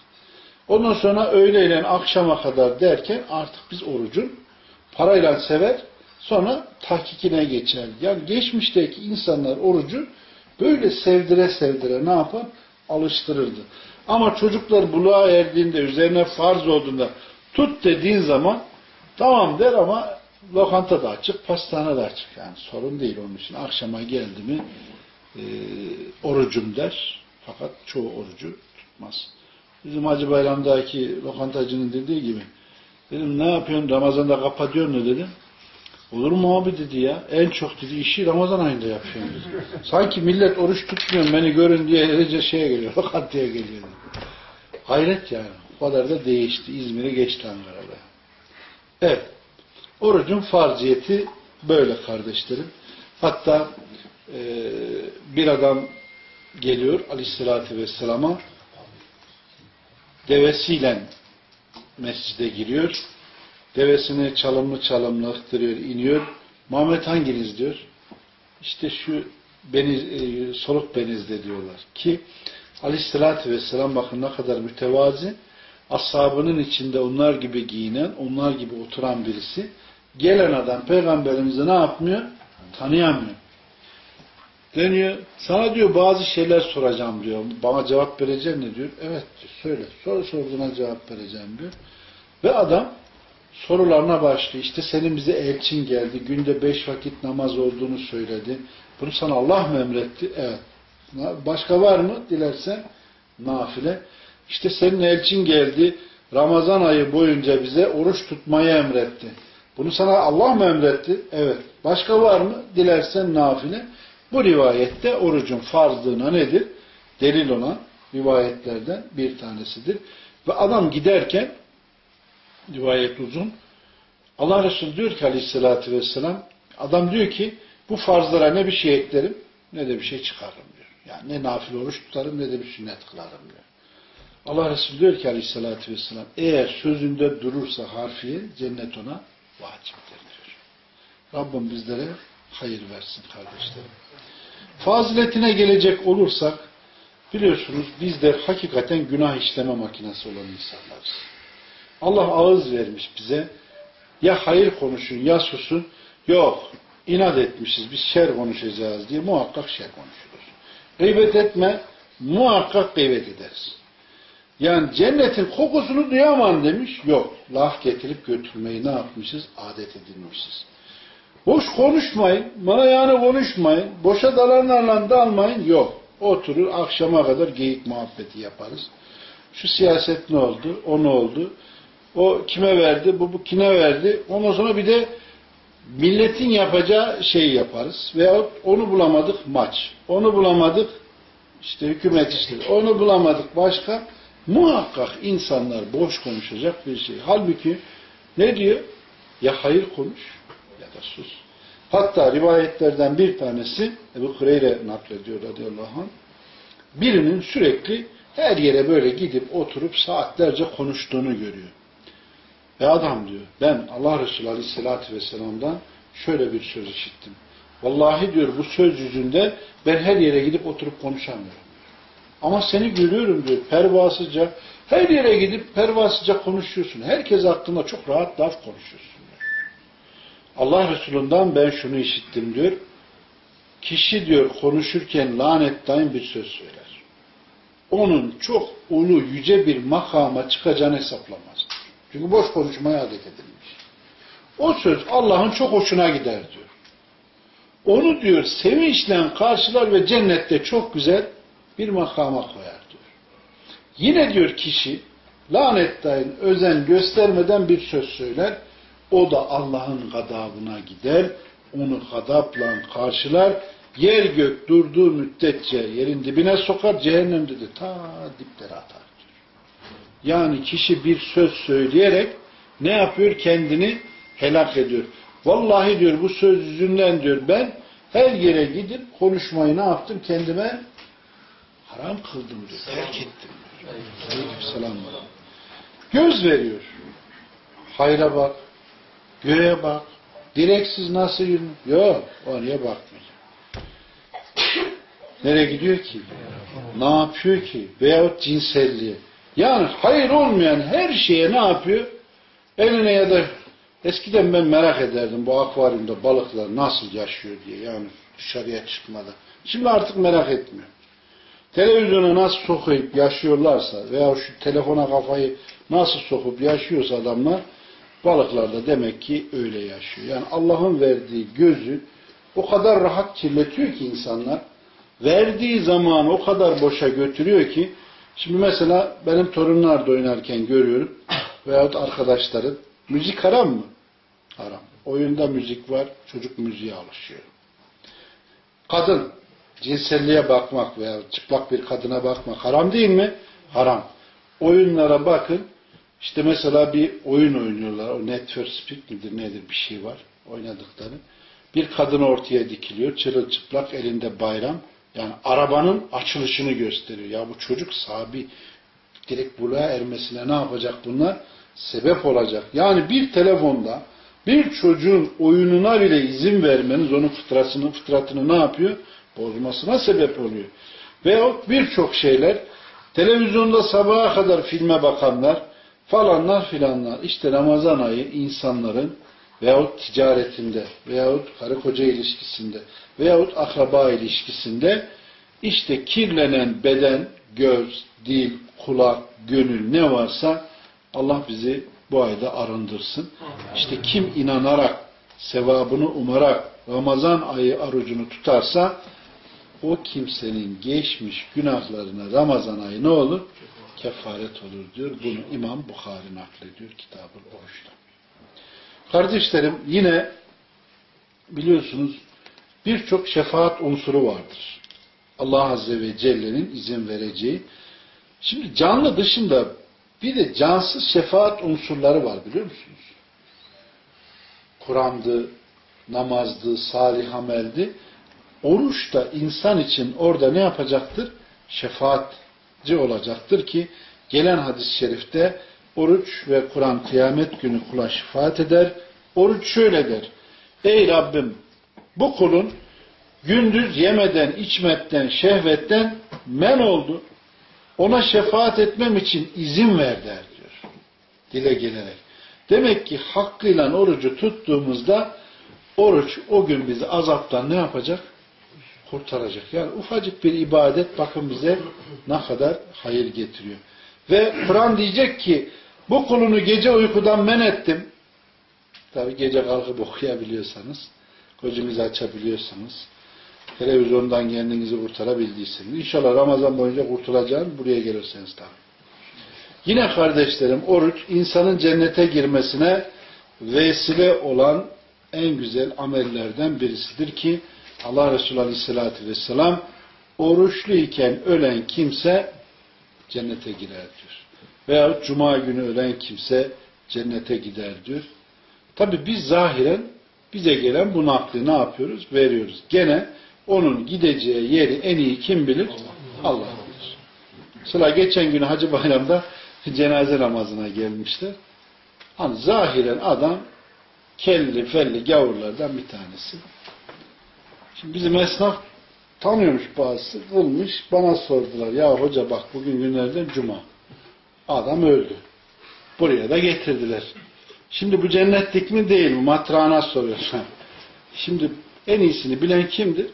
Ondan sonra öğleyle akşama kadar derken artık biz orucun parayla sever sonra tahkikine geçer. Yani geçmişteki insanlar orucu böyle sevdire sevdire ne yapar? Alıştırırdı. Ama çocuklar buluğa erdiğinde, üzerine farz olduğunda tut dediğin zaman tamam der ama lokanta da açık, pastane de açık. Yani sorun değil onun için. Akşama geldi mi e, orucum der. Fakat çoğu orucu tutmaz. Bizim Hacı Bayram'daki lokantacının dediği gibi dedim ne yapıyorsun Ramazan'da kapatıyorsun ne dedim. Olur mu abi dedi ya. En çok dedi işi Ramazan ayında yapıyorum dedi. Sanki millet oruç tutmuyor beni görün diye öylece şeye geliyor. Lokantaya geliyor. Hayret yani. O kadar da değişti. İzmir'e geçti Ankara'da. Evet. Orucun farziyeti böyle kardeşlerim. Hatta e, bir adam geliyor aleyhissalatü vesselama devesiyle mescide giriyor. Devesini çalımlı çalımlı ıhtırıyor, iniyor. Muhammed hanginiz diyor. İşte şu beniz, e, soluk benizde diyorlar. Ki aleyhissalatü vesselam bakın ne kadar mütevazi ashabının içinde onlar gibi giyinen, onlar gibi oturan birisi gelen adam peygamberimizi ne yapmıyor? Tanıyamıyor. Deniyor, sana diyor bazı şeyler soracağım diyor. Bana cevap vereceğim ne diyor? Evet diyor, söyle. Soru sorduğuna cevap vereceğim diyor. Ve adam sorularına başlıyor. İşte senin bize elçin geldi. Günde beş vakit namaz olduğunu söyledi. Bunu sana Allah mı emretti? Evet. Başka var mı? Dilersen nafile. İşte senin elçin geldi. Ramazan ayı boyunca bize oruç tutmayı emretti. Bunu sana Allah mı emretti? Evet. Başka var mı? Dilersen nafile. Bu rivayette orucun farzlığına nedir? Delil olan rivayetlerden bir tanesidir. Ve adam giderken rivayet uzun Allah Resulü diyor ki aleyhissalatü vesselam adam diyor ki bu farzlara ne bir şey eklerim ne de bir şey çıkarırım diyor. Yani ne nafile oruç tutarım ne de bir sünnet kılarım diyor. Allah Resulü diyor ki aleyhissalatü vesselam eğer sözünde durursa harfiye cennet ona vaciptir diyor. Rabbim bizlere hayır versin kardeşlerim. Faziletine gelecek olursak biliyorsunuz bizler hakikaten günah işleme makinesi olan insanlarız. Allah ağız vermiş bize. Ya hayır konuşun ya susun. Yok inat etmişiz biz şer konuşacağız diye muhakkak şer konuşulur. Gıybet etme muhakkak gıybet ederiz. Yani cennetin kokusunu duyamam demiş. Yok. Laf getirip götürmeyi ne yapmışız? Adet edilmişiz. Boş konuşmayın. Bana yani konuşmayın. Boşa dalanlarla dalmayın. Yok. Oturur akşama kadar geyik muhabbeti yaparız. Şu siyaset ne oldu? O ne oldu? O kime verdi? Bu, bu kime verdi? Ondan sonra bir de milletin yapacağı şeyi yaparız. Veyahut onu bulamadık maç. Onu bulamadık işte hükümet işleri. Onu bulamadık başka. Muhakkak insanlar boş konuşacak bir şey. Halbuki ne diyor? Ya hayır konuş ya da sus. Hatta rivayetlerden bir tanesi Ebu Hureyre naklediyor radıyallahu anh. Birinin sürekli her yere böyle gidip oturup saatlerce konuştuğunu görüyor. Ve adam diyor ben Allah Resulü Aleyhisselatü Vesselam'dan şöyle bir söz işittim. Vallahi diyor bu söz yüzünde ben her yere gidip oturup konuşamıyorum. Ama seni görüyorum diyor pervasızca. Her yere gidip pervasızca konuşuyorsun. Herkes hakkında çok rahat laf konuşuyorsun. Diyor. Allah Resulü'nden ben şunu işittim diyor. kişi diyor konuşurken lanetten bir söz söyler. Onun çok ulu yüce bir makama çıkacağını hesaplamaz. Çünkü boş konuşmaya adet edilmiş. O söz Allah'ın çok hoşuna gider diyor. Onu diyor sevinçle karşılar ve cennette çok güzel bir makama koyar diyor. Yine diyor kişi lanetten özen göstermeden bir söz söyler. O da Allah'ın gadabına gider. Onu gadapla karşılar. Yer gök durduğu müddetçe yerin dibine sokar. Cehennemde de ta diplere atar. Yani kişi bir söz söyleyerek ne yapıyor? Kendini helak ediyor. Vallahi diyor bu söz yüzünden diyor ben her yere gidip konuşmayı ne yaptım? Kendime haram kıldım diyor. Terk ettim diyor. Aleykümselam. Göz veriyor. Hayra bak. Göğe bak. Direksiz nasıl yürünür? Yok. Oraya bakmayacak. Nereye gidiyor ki? Ne yapıyor ki? Veyahut cinselliğe. Yani hayır olmayan her şeye ne yapıyor? Eline ya da eskiden ben merak ederdim bu akvaryumda balıklar nasıl yaşıyor diye. Yani dışarıya çıkmadan. Şimdi artık merak etmiyorum. Televizyona nasıl sokup yaşıyorlarsa veya şu telefona kafayı nasıl sokup yaşıyorsa adamlar balıklar da demek ki öyle yaşıyor. Yani Allah'ın verdiği gözü o kadar rahat kirletiyor ki insanlar verdiği zamanı o kadar boşa götürüyor ki şimdi mesela benim torunlar da oynarken görüyorum veyahut arkadaşların müzik haram mı? Haram. Oyunda müzik var. Çocuk müziğe alışıyor. Kadın cinselliğe bakmak veya çıplak bir kadına bakmak haram değil mi? Haram. Oyunlara bakın. İşte mesela bir oyun oynuyorlar. O Net for Speed midir nedir bir şey var. Oynadıkları. Bir kadın ortaya dikiliyor. Çırılçıplak elinde bayram. Yani arabanın açılışını gösteriyor. Ya bu çocuk sahibi direkt buluğa ermesine ne yapacak bunlar? Sebep olacak. Yani bir telefonda bir çocuğun oyununa bile izin vermeniz onun fıtratını, fıtratını ne yapıyor? Bozmasına sebep oluyor. Veyahut birçok şeyler televizyonda sabaha kadar filme bakanlar falanlar filanlar işte Ramazan ayı insanların veyahut ticaretinde veyahut karı koca ilişkisinde veyahut akraba ilişkisinde işte kirlenen beden, göz, dil, kulak, gönül ne varsa Allah bizi bu ayda arındırsın. İşte kim inanarak, sevabını umarak Ramazan ayı arucunu tutarsa o kimsenin geçmiş günahlarına Ramazan ayı ne olur? Kefaret olur diyor. Bunu İmam Bukhari naklediyor kitabın oruçta. Kardeşlerim yine biliyorsunuz birçok şefaat unsuru vardır. Allah Azze ve Celle'nin izin vereceği. Şimdi canlı dışında bir de cansız şefaat unsurları var biliyor musunuz? Kur'an'dı, namazdı, salih ameldi. Oruç da insan için orada ne yapacaktır? Şefaatçi olacaktır ki gelen hadis-i şerifte oruç ve Kur'an kıyamet günü kula şefaat eder. Oruç şöyle der. Ey Rabbim bu kulun gündüz yemeden, içmekten, şehvetten men oldu. Ona şefaat etmem için izin ver der diyor. Dile gelerek. Demek ki hakkıyla orucu tuttuğumuzda oruç o gün bizi azaptan ne yapacak? Kurtaracak. Yani ufacık bir ibadet bakın bize ne kadar hayır getiriyor. Ve Kur'an diyecek ki bu kulunu gece uykudan men ettim. Tabi gece kalkıp okuyabiliyorsanız, gözünüzü açabiliyorsanız, televizyondan kendinizi kurtarabildiyseniz, inşallah Ramazan boyunca kurtulacağını buraya gelirseniz tabi. Yine kardeşlerim, oruç insanın cennete girmesine vesile olan en güzel amellerden birisidir ki Allah Resulü Aleyhisselatü Vesselam oruçluyken ölen kimse cennete girer diyor. Veya cuma günü ölen kimse cennete gider diyor. Tabi biz zahiren bize gelen bu nakli ne yapıyoruz? Veriyoruz. Gene onun gideceği yeri en iyi kim bilir? Allah bilir. Sıra geçen gün Hacı Bayram'da cenaze namazına gelmişler. Hani zahiren adam kelli felli gavurlardan bir tanesi. Şimdi bizim esnaf tanıyormuş bazısı, kılmış, bana sordular. Ya hoca bak bugün günlerden cuma. Adam öldü. Buraya da getirdiler. Şimdi bu cennetlik mi değil mi? Matrağına soruyorlar. Şimdi en iyisini bilen kimdir?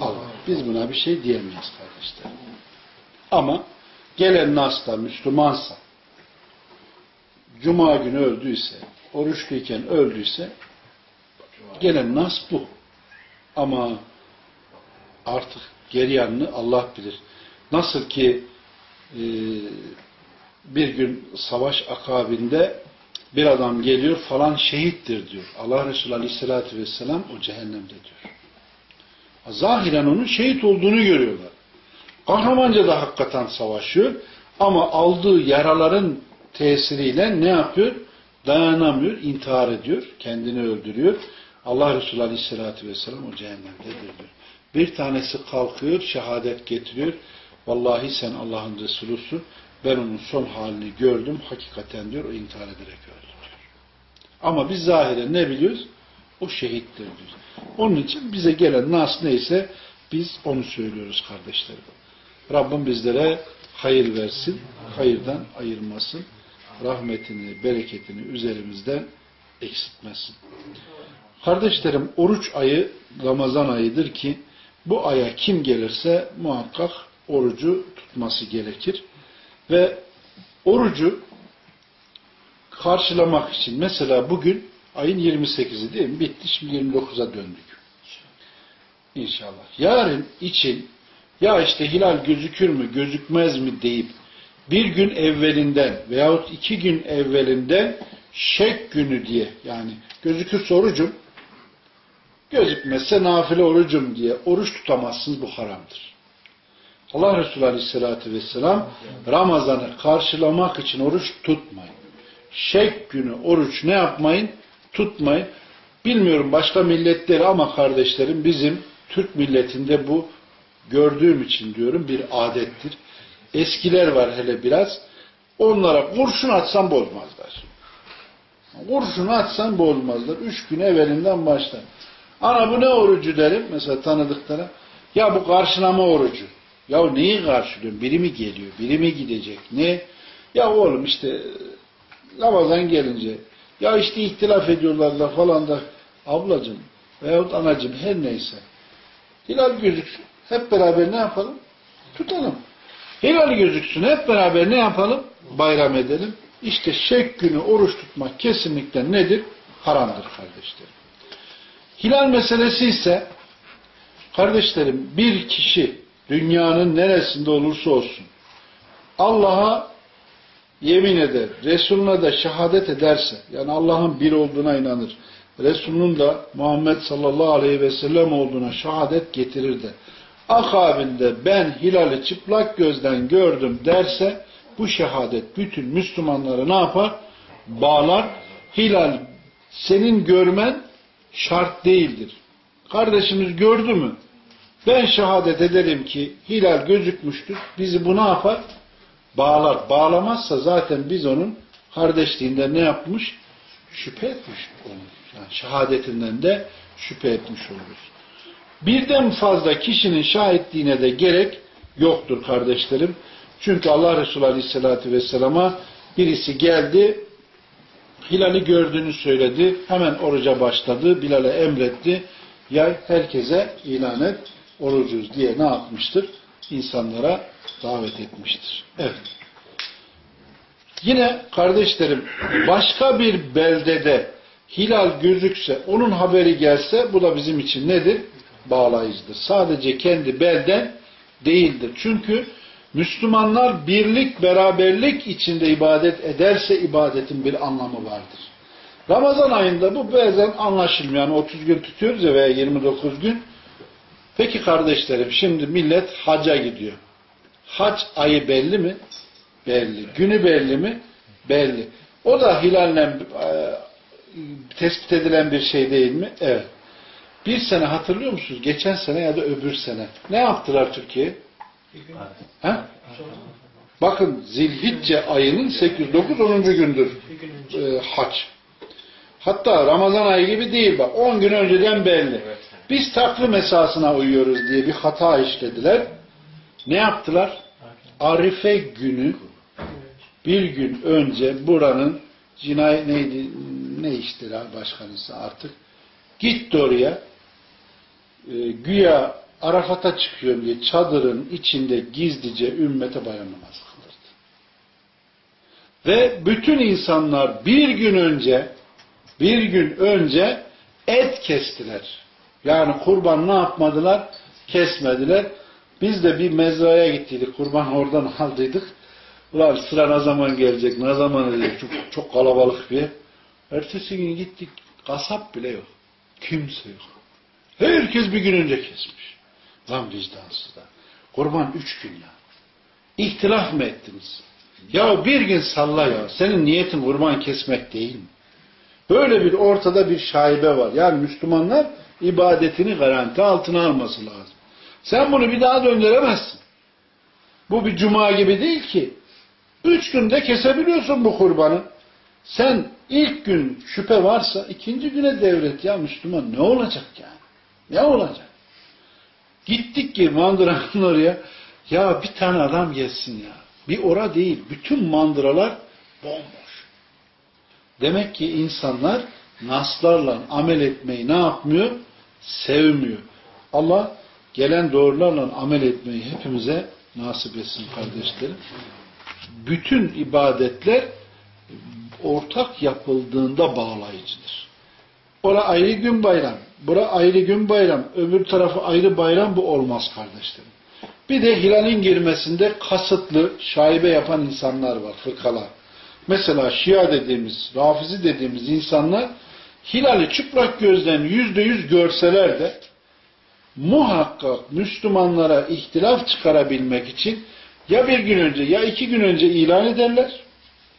Allah. Biz buna bir şey diyemeyiz kardeşler. Ama gelen nasla Müslümansa, Cuma günü öldüyse, oruçluyken öldüyse, gelen nas bu. Ama artık geri yanını Allah bilir. Nasıl ki e, bir gün savaş akabinde bir adam geliyor falan şehittir diyor. Allah Resulü Aleyhisselatü Vesselam o cehennemde diyor. Zahiren onun şehit olduğunu görüyorlar. Kahramanca da hakikaten savaşıyor ama aldığı yaraların tesiriyle ne yapıyor? Dayanamıyor, intihar ediyor, kendini öldürüyor. Allah Resulü Aleyhisselatü Vesselam o cehennemdedir diyor. Bir tanesi kalkıyor, şehadet getiriyor. Vallahi sen Allah'ın Resulüsün. Ben onun son halini gördüm. Hakikaten diyor o intihar ederek öldü diyor. Ama biz zahiren ne biliyoruz? O şehittir diyor. Onun için bize gelen nas neyse biz onu söylüyoruz kardeşlerim. Rabbim bizlere hayır versin, hayırdan ayırmasın, rahmetini, bereketini üzerimizden eksiltmesin. Kardeşlerim oruç ayı Ramazan ayıdır ki bu aya kim gelirse muhakkak orucu tutması gerekir. Ve orucu karşılamak için mesela bugün ayın 28'i değil mi? Bitti. Şimdi 29'a döndük. İnşallah. Yarın için ya işte hilal gözükür mü gözükmez mi deyip bir gün evvelinden veyahut iki gün evvelinden şek günü diye yani gözükürse orucum gözükmezse nafile orucum diye oruç tutamazsınız bu haramdır. Allah Resulü Aleyhisselatü Vesselam Ramazan'ı karşılamak için oruç tutmayın. Şek günü oruç ne yapmayın? Tutmayın. Bilmiyorum başka milletleri ama kardeşlerim bizim Türk milletinde bu gördüğüm için diyorum bir adettir. Eskiler var hele biraz. Onlara kurşun atsan bozmazlar. Kurşun atsan bozmazlar. Üç gün evvelinden başlar. Ana bu ne orucu derim mesela tanıdıklara. Ya bu karşılama orucu. Ya neyi karşılıyorsun? Biri mi geliyor? Biri mi gidecek? Ne? Ya oğlum işte Ramazan gelince ya işte ihtilaf ediyorlar da falan da ablacım veyahut anacım her neyse hilal gözüksün. Hep beraber ne yapalım? Tutalım. Hilal gözüksün. Hep beraber ne yapalım? Bayram edelim. İşte şek günü oruç tutmak kesinlikle nedir? Haramdır kardeşlerim. Hilal meselesi ise kardeşlerim bir kişi dünyanın neresinde olursa olsun Allah'a yemin eder, Resuluna da şehadet ederse, yani Allah'ın bir olduğuna inanır, Resulünün de Muhammed sallallahu aleyhi ve sellem olduğuna şehadet getirir de, akabinde ben hilali çıplak gözden gördüm derse, bu şehadet bütün Müslümanları ne yapar? Bağlar. Hilal senin görmen şart değildir. Kardeşimiz gördü mü? Ben şehadet ederim ki hilal gözükmüştür. Bizi bu ne yapar? Bağlar. Bağlamazsa zaten biz onun kardeşliğinde ne yapmış? Şüphe etmiş oluruz. Yani şehadetinden de şüphe etmiş oluruz. Birden fazla kişinin şahitliğine de gerek yoktur kardeşlerim. Çünkü Allah Resulü Aleyhisselatü Vesselam'a birisi geldi, hilali gördüğünü söyledi, hemen oruca başladı, Bilal'e emretti, yay herkese ilan et, orucuz diye ne yapmıştır? İnsanlara davet etmiştir. Evet. Yine kardeşlerim başka bir beldede hilal gözükse, onun haberi gelse bu da bizim için nedir? Bağlayıcıdır. Sadece kendi belden değildir. Çünkü Müslümanlar birlik, beraberlik içinde ibadet ederse ibadetin bir anlamı vardır. Ramazan ayında bu bazen anlaşılmıyor. Yani 30 gün tutuyoruz ya veya 29 gün. Peki kardeşlerim şimdi millet haca gidiyor. Hac ayı belli mi? Belli. Günü belli mi? Belli. O da hilalle e, tespit edilen bir şey değil mi? Evet. Bir sene hatırlıyor musunuz? Geçen sene ya da öbür sene. Ne yaptılar Türkiye? Ha? Bakın Zilhicce ayının 8, 9, 10. gündür e, hac. Hatta Ramazan ayı gibi değil bak. 10 gün önceden belli. Biz takvim esasına uyuyoruz diye bir hata işlediler. Ne yaptılar? Arife günü bir gün önce buranın cinayet neydi? Ne iştir başkanısı artık? Gitti oraya. E, güya Arafat'a çıkıyorum diye çadırın içinde gizlice ümmete bayram namazı kılırdı. Ve bütün insanlar bir gün önce bir gün önce et kestiler. Yani kurban ne yapmadılar? Kesmediler. Biz de bir mezraya gittiydik. Kurban oradan aldıydık. Ulan sıra ne zaman gelecek, ne zaman edecek? Çok, çok kalabalık bir. Ertesi gün gittik. Kasap bile yok. Kimse yok. Herkes bir gün önce kesmiş. Lan vicdansızlar. Kurban üç gün ya. İhtilaf mı ettiniz? Ya bir gün salla ya. Senin niyetin kurban kesmek değil mi? Böyle bir ortada bir şaibe var. Yani Müslümanlar ibadetini garanti altına alması lazım. Sen bunu bir daha döndüremezsin. Bu bir cuma gibi değil ki. Üç günde kesebiliyorsun bu kurbanı. Sen ilk gün şüphe varsa ikinci güne devret ya Müslüman. Ne olacak yani? Ne olacak? Gittik ki mandıranın oraya. Ya bir tane adam gelsin ya. Bir ora değil. Bütün mandıralar bomboş. Demek ki insanlar naslarla amel etmeyi ne yapmıyor? Sevmiyor. Allah gelen doğrularla amel etmeyi hepimize nasip etsin kardeşlerim. Bütün ibadetler ortak yapıldığında bağlayıcıdır. Ora ayrı gün bayram, bura ayrı gün bayram, öbür tarafı ayrı bayram bu olmaz kardeşlerim. Bir de hilalin girmesinde kasıtlı şaibe yapan insanlar var, fırkalar. Mesela Şia dediğimiz, Rafizi dediğimiz insanlar hilali çıplak gözden yüzde yüz görseler de muhakkak Müslümanlara ihtilaf çıkarabilmek için ya bir gün önce ya iki gün önce ilan ederler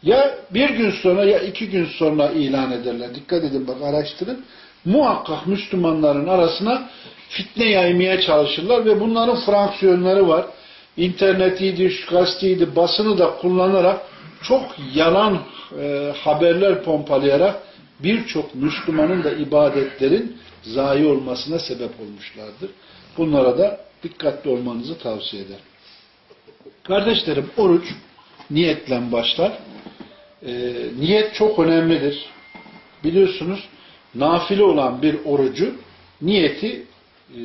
ya bir gün sonra ya iki gün sonra ilan ederler. Dikkat edin bak araştırın. Muhakkak Müslümanların arasına fitne yaymaya çalışırlar ve bunların fraksiyonları var. İnternetiydi, gazeteydi, basını da kullanarak çok yalan e, haberler pompalayarak birçok Müslümanın da ibadetlerin zayi olmasına sebep olmuşlardır. Bunlara da dikkatli olmanızı tavsiye ederim. Kardeşlerim oruç niyetle başlar. E, niyet çok önemlidir. Biliyorsunuz nafile olan bir orucu niyeti e,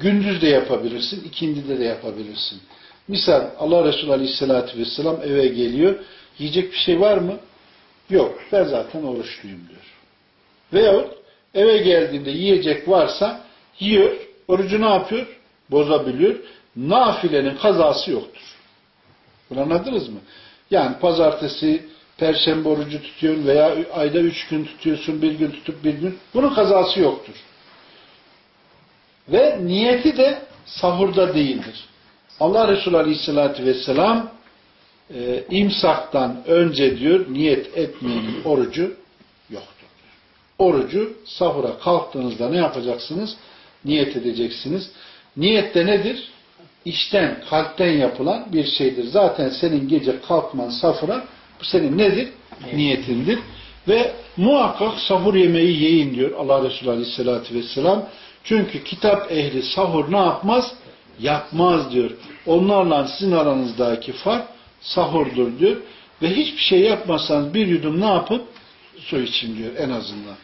gündüz de yapabilirsin, ikindide de yapabilirsin. Misal Allah Resulü Aleyhisselatü Vesselam eve geliyor. Yiyecek bir şey var mı? Yok. Ben zaten oruçluyum diyor. Veyahut eve geldiğinde yiyecek varsa yiyor. Orucu ne yapıyor? Bozabiliyor. Nafilenin kazası yoktur. Bunu anladınız mı? Yani pazartesi, perşembe orucu tutuyorsun veya ayda üç gün tutuyorsun, bir gün tutup bir gün. Bunun kazası yoktur. Ve niyeti de sahurda değildir. Allah Resulü Aleyhisselatü Vesselam e, imsaktan önce diyor niyet etmeyenin orucu yoktur. Orucu sahura kalktığınızda ne yapacaksınız? Niyet edeceksiniz. Niyette nedir? İşten, kalpten yapılan bir şeydir. Zaten senin gece kalkman safura bu senin nedir? Niyetindir. Ve muhakkak sahur yemeği yiyin diyor Allah Resulü Aleyhisselatü Vesselam. Çünkü kitap ehli sahur ne yapmaz? Yapmaz diyor. Onlarla sizin aranızdaki fark sahurdur diyor. Ve hiçbir şey yapmazsanız bir yudum ne yapın? Su için diyor en azından.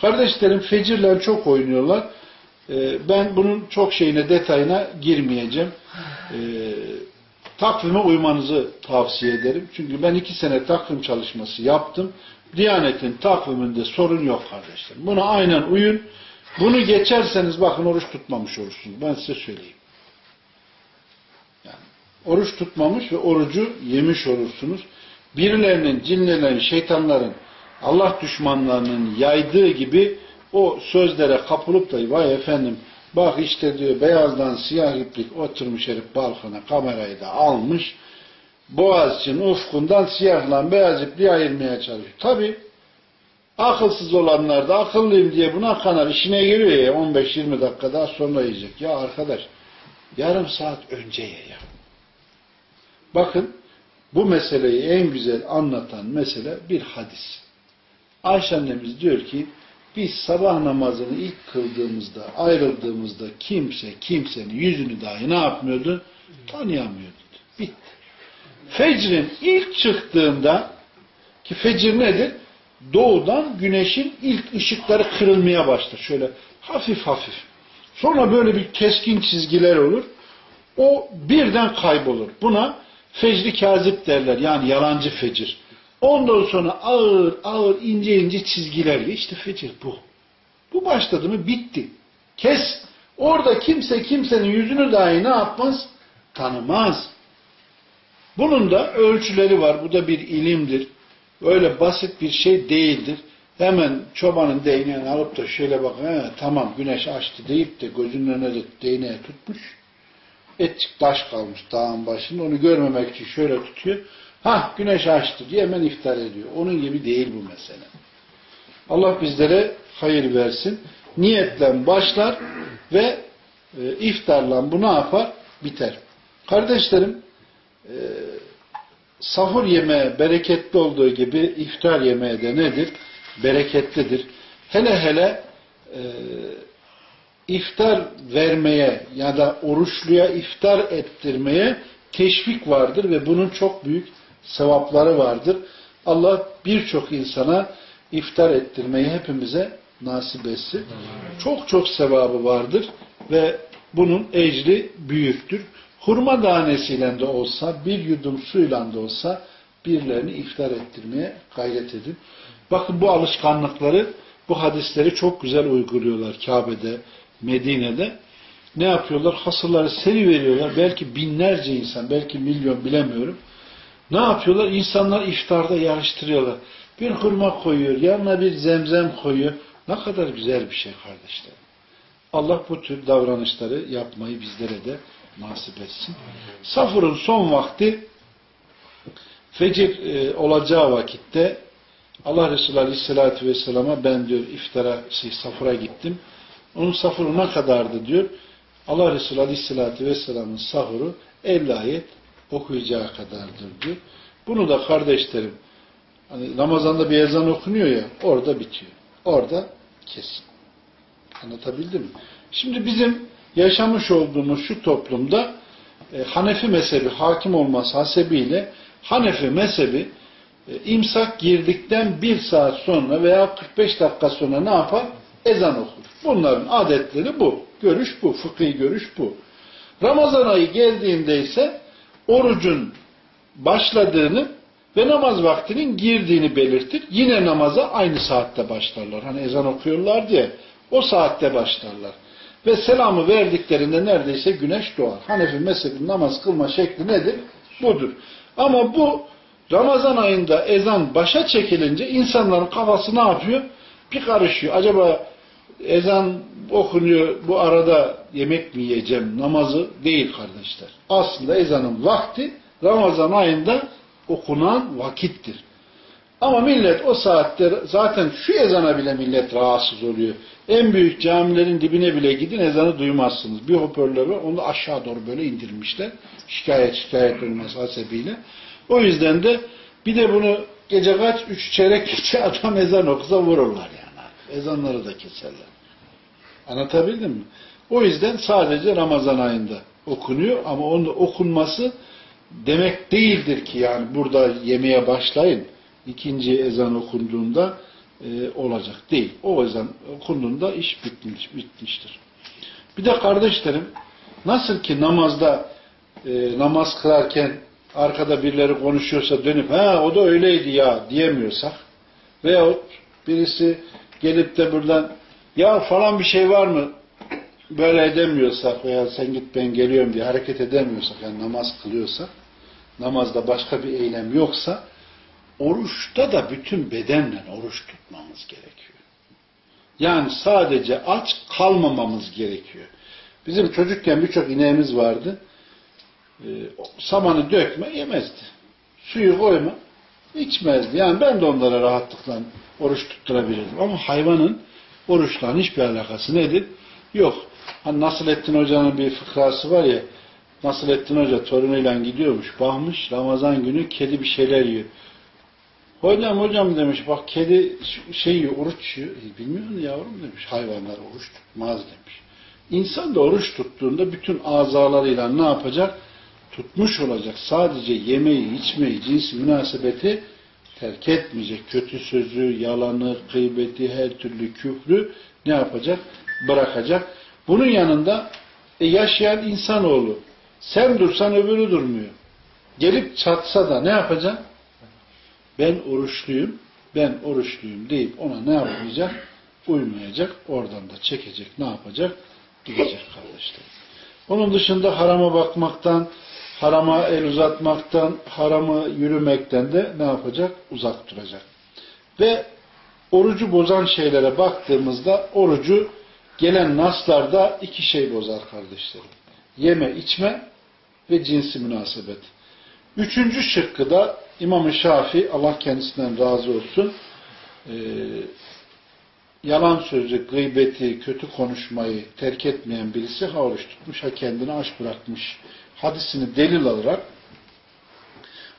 Kardeşlerim fecirler çok oynuyorlar. Ee, ben bunun çok şeyine detayına girmeyeceğim. Ee, takvime uymanızı tavsiye ederim. Çünkü ben iki sene takvim çalışması yaptım. Diyanetin takviminde sorun yok kardeşlerim. Buna aynen uyun. Bunu geçerseniz bakın oruç tutmamış olursunuz. Ben size söyleyeyim. Oruç tutmamış ve orucu yemiş olursunuz. Birilerinin, cinlerin, şeytanların, Allah düşmanlarının yaydığı gibi o sözlere kapılıp da vay efendim bak işte diyor beyazdan siyah iplik oturmuş herif balkona kamerayı da almış Boğaziçi'nin ufkundan siyahla beyaz ipliği ayırmaya çalışıyor. Tabi akılsız olanlar da akıllıyım diye buna kanar işine geliyor ya 15-20 dakika daha sonra yiyecek. Ya arkadaş yarım saat önce ye ya. Bakın bu meseleyi en güzel anlatan mesele bir hadis. Ayşe annemiz diyor ki biz sabah namazını ilk kıldığımızda, ayrıldığımızda kimse kimsenin yüzünü dahi ne yapmıyordu? Tanıyamıyordu. Bitti. Fecrin ilk çıktığında ki fecir nedir? Doğudan güneşin ilk ışıkları kırılmaya başlar. Şöyle hafif hafif. Sonra böyle bir keskin çizgiler olur. O birden kaybolur. Buna fecri kazip derler. Yani yalancı fecir. Ondan sonra ağır ağır ince ince çizgiler. İşte fecir bu. Bu başladı mı bitti. Kes. Orada kimse kimsenin yüzünü dahi ne yapmaz? Tanımaz. Bunun da ölçüleri var. Bu da bir ilimdir. Öyle basit bir şey değildir. Hemen çobanın değneğini alıp da şöyle bak, tamam güneş açtı deyip de gözünün önüne de değneği tutmuş. Etçik taş kalmış dağın başında. Onu görmemek için şöyle tutuyor. Ha güneş açtı diye hemen iftar ediyor. Onun gibi değil bu mesele. Allah bizlere hayır versin. Niyetle başlar ve e, iftarla bu ne yapar? Biter. Kardeşlerim e, sahur yemeği bereketli olduğu gibi iftar yemeği de nedir? Bereketlidir. Hele hele e, iftar vermeye ya da oruçluya iftar ettirmeye teşvik vardır ve bunun çok büyük sevapları vardır. Allah birçok insana iftar ettirmeyi hepimize nasip etsin. Çok çok sevabı vardır ve bunun ecri büyüktür. Hurma tanesiyle de olsa, bir yudum suyla da olsa birilerini iftar ettirmeye gayret edin. Bakın bu alışkanlıkları, bu hadisleri çok güzel uyguluyorlar Kabe'de, Medine'de. Ne yapıyorlar? Hasırları seri veriyorlar. Belki binlerce insan, belki milyon bilemiyorum. Ne yapıyorlar? İnsanlar iftarda yarıştırıyorlar. Bir hurma koyuyor, yanına bir zemzem koyuyor. Ne kadar güzel bir şey kardeşler. Allah bu tür davranışları yapmayı bizlere de nasip etsin. Safurun son vakti fecir e, olacağı vakitte Allah Resulü Aleyhisselatü Vesselam'a ben diyor iftara, şey, safura gittim. Onun safuru ne kadardı diyor. Allah Resulü Aleyhisselatü Vesselam'ın sahuru 50 ayet okuyacağı kadardır diyor. Bunu da kardeşlerim hani Ramazan'da bir ezan okunuyor ya orada bitiyor. Orada kesin. Anlatabildim mi? Şimdi bizim yaşamış olduğumuz şu toplumda e, Hanefi mezhebi hakim olması hasebiyle Hanefi mezhebi e, imsak girdikten bir saat sonra veya 45 dakika sonra ne yapar? Ezan okur. Bunların adetleri bu. Görüş bu. Fıkhi görüş bu. Ramazan ayı geldiğinde ise orucun başladığını ve namaz vaktinin girdiğini belirtir. Yine namaza aynı saatte başlarlar. Hani ezan okuyorlar diye o saatte başlarlar. Ve selamı verdiklerinde neredeyse güneş doğar. Hanefi mezhebinin namaz kılma şekli nedir? Budur. Ama bu Ramazan ayında ezan başa çekilince insanların kafası ne yapıyor? Bir karışıyor. Acaba ezan okunuyor bu arada yemek mi yiyeceğim namazı değil kardeşler. Aslında ezanın vakti Ramazan ayında okunan vakittir. Ama millet o saatte zaten şu ezana bile millet rahatsız oluyor. En büyük camilerin dibine bile gidin ezanı duymazsınız. Bir hoparlör var onu aşağı doğru böyle indirmişler. Şikayet şikayet olması hasebiyle. O yüzden de bir de bunu gece kaç? Üç çeyrek gece adam ezan okusa vururlar yani. Ezanları da keserler. Anlatabildim mi? O yüzden sadece Ramazan ayında okunuyor ama onun okunması demek değildir ki yani burada yemeye başlayın. ikinci ezan okunduğunda e, olacak değil. O ezan okunduğunda iş bitmiş, bitmiştir. Bir de kardeşlerim nasıl ki namazda e, namaz kılarken arkada birileri konuşuyorsa dönüp ha o da öyleydi ya diyemiyorsak veyahut birisi gelip de buradan ya falan bir şey var mı böyle edemiyorsak veya sen git ben geliyorum diye hareket edemiyorsak yani namaz kılıyorsak namazda başka bir eylem yoksa oruçta da bütün bedenle oruç tutmamız gerekiyor. Yani sadece aç kalmamamız gerekiyor. Bizim çocukken birçok ineğimiz vardı. Ee, samanı dökme yemezdi. Suyu koyma içmezdi. Yani ben de onlara rahatlıkla oruç tutturabilirdim. Ama hayvanın oruçla hiçbir alakası nedir? Yok. Hani Nasrettin Hoca'nın bir fıkrası var ya Nasrettin Hoca torunuyla gidiyormuş. Bakmış Ramazan günü kedi bir şeyler yiyor. Hocam hocam demiş bak kedi şey yiyor, oruç yiyor. E, bilmiyor musun yavrum demiş. Hayvanlar oruç tutmaz demiş. İnsan da oruç tuttuğunda bütün azalarıyla ne yapacak? Tutmuş olacak. Sadece yemeği, içmeyi, cins münasebeti terk etmeyecek. Kötü sözü, yalanı, gıybeti, her türlü küfrü ne yapacak? Bırakacak. Bunun yanında e, yaşayan insanoğlu sen dursan öbürü durmuyor. Gelip çatsa da ne yapacak? Ben oruçluyum, ben oruçluyum deyip ona ne yapmayacak? Uymayacak, oradan da çekecek, ne yapacak? Gidecek kardeşler. Onun dışında harama bakmaktan, harama el uzatmaktan, haramı yürümekten de ne yapacak? Uzak duracak. Ve orucu bozan şeylere baktığımızda orucu gelen naslarda iki şey bozar kardeşlerim. Yeme, içme ve cinsi münasebet. Üçüncü şıkkı da İmam-ı Şafi, Allah kendisinden razı olsun, yalan sözü, gıybeti, kötü konuşmayı terk etmeyen birisi ha oruç tutmuş, ha kendini aç bırakmış hadisini delil alarak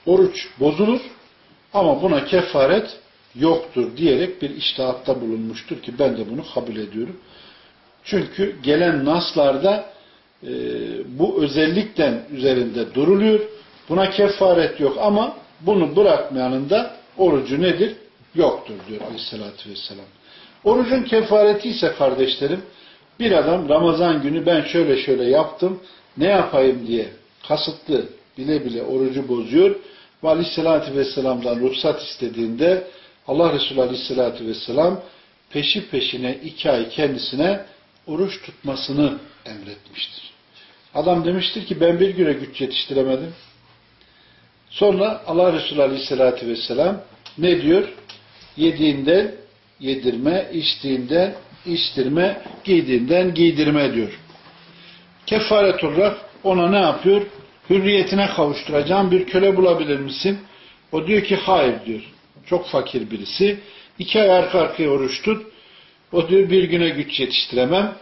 oruç bozulur ama buna kefaret yoktur diyerek bir iştihatta bulunmuştur ki ben de bunu kabul ediyorum. Çünkü gelen naslarda e, bu özellikten üzerinde duruluyor. Buna kefaret yok ama bunu bırakmayanın da orucu nedir? Yoktur diyor aleyhissalatü vesselam. Orucun kefareti ise kardeşlerim bir adam Ramazan günü ben şöyle şöyle yaptım ne yapayım diye kasıtlı bile bile orucu bozuyor ve aleyhissalatü vesselam'dan ruhsat istediğinde Allah Resulü aleyhissalatü vesselam peşi peşine iki ay kendisine oruç tutmasını emretmiştir. Adam demiştir ki ben bir güne güç yetiştiremedim. Sonra Allah Resulü aleyhissalatü vesselam ne diyor? Yediğinden yedirme, içtiğinden içtirme, giydiğinden giydirme diyor. Kefaret olarak ona ne yapıyor? Hürriyetine kavuşturacağım bir köle bulabilir misin? O diyor ki hayır diyor. Çok fakir birisi. İki ay arka arkaya oruç tut. O diyor bir güne güç yetiştiremem.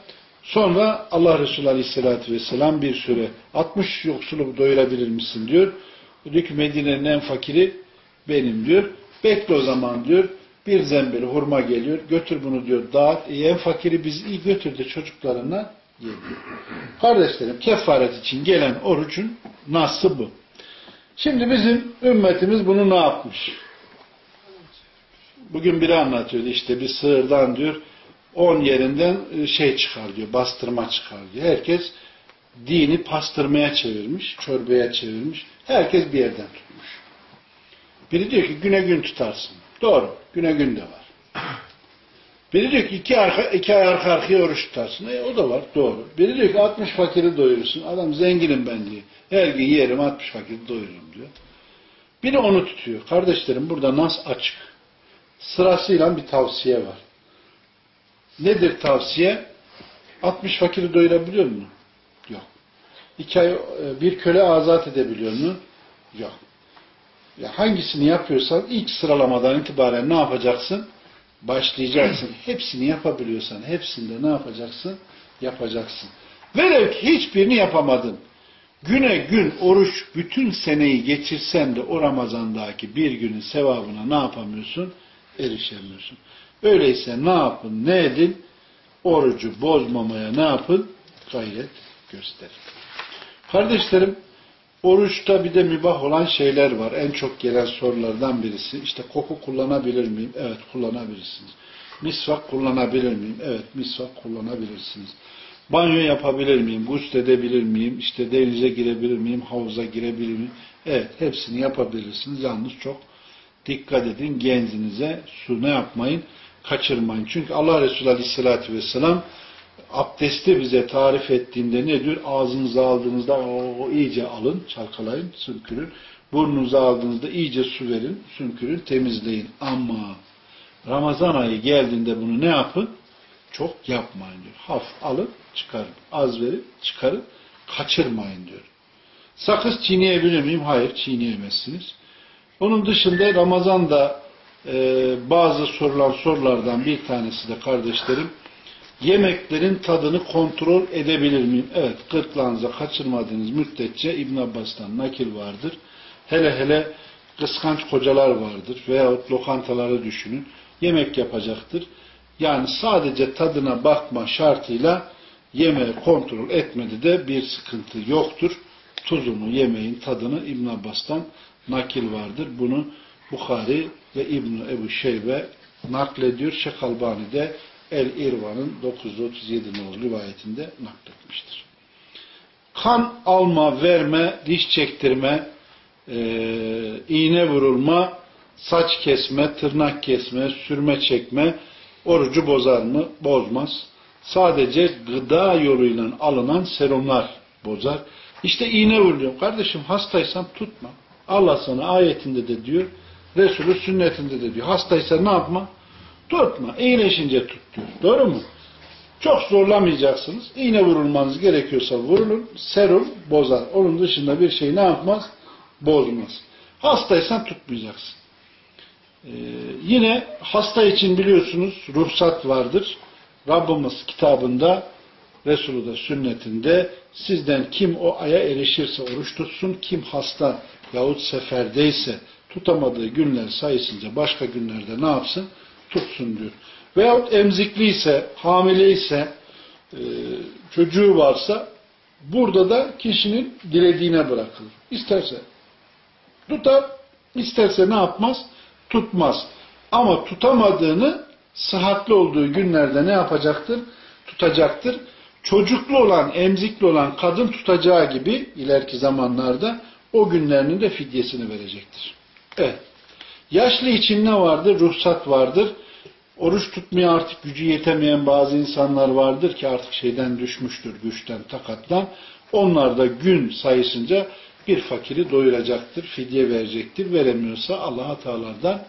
Sonra Allah Resulü Aleyhisselatü Vesselam bir süre 60 yoksulu doyurabilir misin diyor. O diyor ki Medine'nin en fakiri benim diyor. Bekle o zaman diyor. Bir zembeli hurma geliyor. Götür bunu diyor dağıt. E, en fakiri biz iyi götürdü çocuklarına yedi. Kardeşlerim kefaret için gelen orucun nasıl bu? Şimdi bizim ümmetimiz bunu ne yapmış? Bugün biri anlatıyordu işte bir sığırdan diyor on yerinden e, şey çıkar diyor, bastırma çıkar diyor. Herkes dini pastırmaya çevirmiş, çorbaya çevirmiş. Herkes bir yerden tutmuş. Biri diyor ki güne gün tutarsın. Doğru, güne gün de var. Biri diyor ki iki, arka, iki ay arka arkaya oruç tutarsın. E, o da var, doğru. Biri diyor ki 60 fakiri doyurursun. Adam zenginim ben diyor. Her gün yerim 60 fakiri doyururum diyor. Biri onu tutuyor. Kardeşlerim burada nas açık. Sırasıyla bir tavsiye var. Nedir tavsiye? 60 fakiri doyurabiliyor mu? Yok. İki ay e, bir köle azat edebiliyor mu? Yok. Ya hangisini yapıyorsan ilk sıralamadan itibaren ne yapacaksın? Başlayacaksın. Hepsini yapabiliyorsan hepsinde ne yapacaksın? Yapacaksın. Velev ki hiçbirini yapamadın. Güne gün oruç bütün seneyi geçirsen de o Ramazan'daki bir günün sevabına ne yapamıyorsun? Erişemiyorsun. Öyleyse ne yapın, ne edin? Orucu bozmamaya ne yapın? Gayret gösterin. Kardeşlerim, oruçta bir de mübah olan şeyler var. En çok gelen sorulardan birisi. İşte koku kullanabilir miyim? Evet, kullanabilirsiniz. Misvak kullanabilir miyim? Evet, misvak kullanabilirsiniz. Banyo yapabilir miyim? Gusül edebilir miyim? İşte denize girebilir miyim? Havuza girebilir miyim? Evet, hepsini yapabilirsiniz. Yalnız çok dikkat edin. Genzinize su ne yapmayın? kaçırmayın. Çünkü Allah Resulü Aleyhisselatü Vesselam abdesti bize tarif ettiğinde ne diyor? Ağzınıza aldığınızda o, iyice alın, çalkalayın, sümkürün. Burnunuza aldığınızda iyice su verin, sümkürün, temizleyin. Ama Ramazan ayı geldiğinde bunu ne yapın? Çok yapmayın diyor. Haf alın, çıkarın. Az verin, çıkarın. Kaçırmayın diyor. Sakız çiğneyebilir miyim? Hayır, çiğneyemezsiniz. Onun dışında Ramazan'da e, bazı sorulan sorulardan bir tanesi de kardeşlerim yemeklerin tadını kontrol edebilir miyim? Evet, gırtlağınıza kaçırmadığınız müddetçe İbn Abbas'tan nakil vardır. Hele hele kıskanç kocalar vardır veyahut lokantaları düşünün. Yemek yapacaktır. Yani sadece tadına bakma şartıyla yemeği kontrol etmedi de bir sıkıntı yoktur. Tuzunu, yemeğin tadını İbn Abbas'tan nakil vardır. Bunu Bukhari ve İbn Ebu Şeybe naklediyor. Şeyh Albani de El-İrvan'ın 937 numaralı rivayetinde nakletmiştir. Kan alma, verme, diş çektirme, e, iğne vurulma, saç kesme, tırnak kesme, sürme çekme orucu bozar mı? Bozmaz. Sadece gıda yoluyla alınan serumlar bozar. İşte iğne vuruluyor. Kardeşim hastaysan tutma. Allah sana ayetinde de diyor, Resulü sünnetinde de diyor. Hastaysa ne yapma? Tutma. İyileşince tut diyor. Doğru mu? Çok zorlamayacaksınız. İğne vurulmanız gerekiyorsa vurulun. Serum bozar. Onun dışında bir şey ne yapmaz? Bozmaz. Hastaysan tutmayacaksın. Ee, yine hasta için biliyorsunuz ruhsat vardır. Rabbimiz kitabında Resulü de sünnetinde sizden kim o aya erişirse oruç tutsun, kim hasta yahut seferdeyse tutamadığı günler sayısınca başka günlerde ne yapsın? Tutsun diyor. Veyahut emzikliyse, hamileyse, e, çocuğu varsa burada da kişinin dilediğine bırakılır. İsterse tutar, isterse ne yapmaz? Tutmaz. Ama tutamadığını sıhhatli olduğu günlerde ne yapacaktır? Tutacaktır. Çocuklu olan, emzikli olan kadın tutacağı gibi ileriki zamanlarda o günlerinin de fidyesini verecektir. Evet. Yaşlı için ne vardır? Ruhsat vardır. Oruç tutmaya artık gücü yetemeyen bazı insanlar vardır ki artık şeyden düşmüştür, güçten, takattan. Onlar da gün sayısınca bir fakiri doyuracaktır, fidye verecektir. Veremiyorsa Allah Teala'dan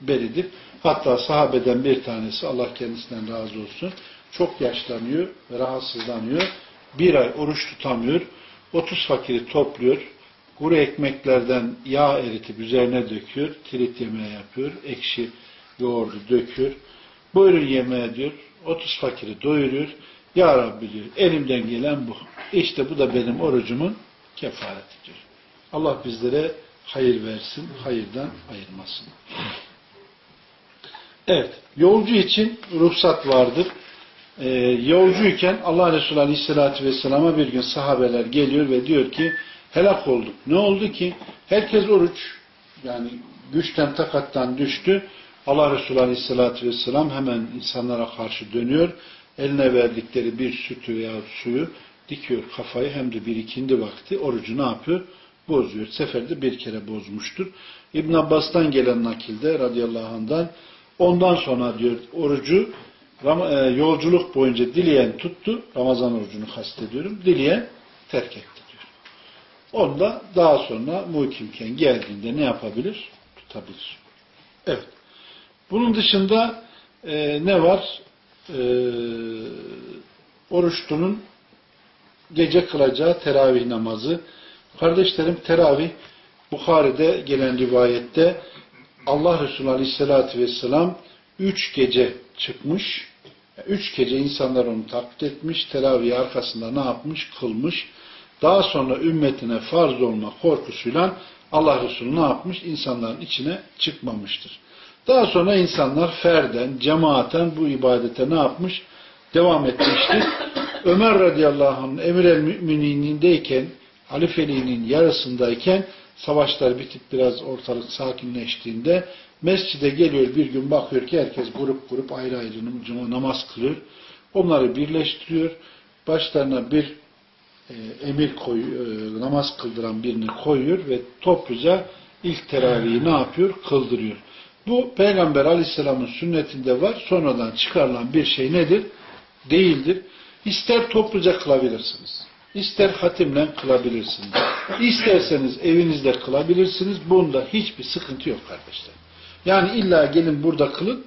beridir. Hatta sahabeden bir tanesi, Allah kendisinden razı olsun, çok yaşlanıyor rahatsızlanıyor. Bir ay oruç tutamıyor. 30 fakiri topluyor. Kuru ekmeklerden yağ eritip üzerine döküyor. Tirit yemeği yapıyor. Ekşi yoğurdu döküyor. Buyurun yemeğe diyor. 30 fakiri doyuruyor. Ya Rabbi diyor. Elimden gelen bu. İşte bu da benim orucumun kefareti diyor. Allah bizlere hayır versin. Hayırdan ayırmasın. Evet. Yolcu için ruhsat vardır. Ee, yolcuyken Allah Resulü Aleyhisselatü Vesselam'a bir gün sahabeler geliyor ve diyor ki helak olduk. Ne oldu ki? Herkes oruç. Yani güçten takattan düştü. Allah Resulü Aleyhisselatü Vesselam hemen insanlara karşı dönüyor. Eline verdikleri bir sütü veya suyu dikiyor kafayı hem de bir ikindi vakti orucu ne yapıyor? Bozuyor. Seferde bir kere bozmuştur. İbn Abbas'tan gelen nakilde radıyallahu anh'dan ondan sonra diyor orucu e, yolculuk boyunca dileyen tuttu. Ramazan orucunu kastediyorum. Dileyen terk etti diyor. Onda daha sonra muhkimken geldiğinde ne yapabilir? Tutabilir. Evet. Bunun dışında e, ne var? E, oruçlunun gece kılacağı teravih namazı. Kardeşlerim teravih Bukhari'de gelen rivayette Allah Resulü Aleyhisselatü Vesselam üç gece çıkmış. Üç gece insanlar onu taklit etmiş. Teravih arkasında ne yapmış? Kılmış. Daha sonra ümmetine farz olma korkusuyla Allah Resulü ne yapmış? İnsanların içine çıkmamıştır. Daha sonra insanlar ferden, cemaaten bu ibadete ne yapmış? Devam etmiştir. Ömer radıyallahu anh emir el müminindeyken, halifeliğinin yarısındayken savaşlar bitip biraz ortalık sakinleştiğinde mescide geliyor bir gün bakıyor ki herkes grup grup ayrı ayrı namaz kılıyor. Onları birleştiriyor. Başlarına bir e, emir koy, e, namaz kıldıran birini koyuyor ve topluca ilk teravihi ne yapıyor? Kıldırıyor. Bu Peygamber aleyhisselamın sünnetinde var. Sonradan çıkarılan bir şey nedir? Değildir. İster topluca kılabilirsiniz. İster hatimle kılabilirsiniz. İsterseniz evinizde kılabilirsiniz. Bunda hiçbir sıkıntı yok kardeşler. Yani illa gelin burada kılın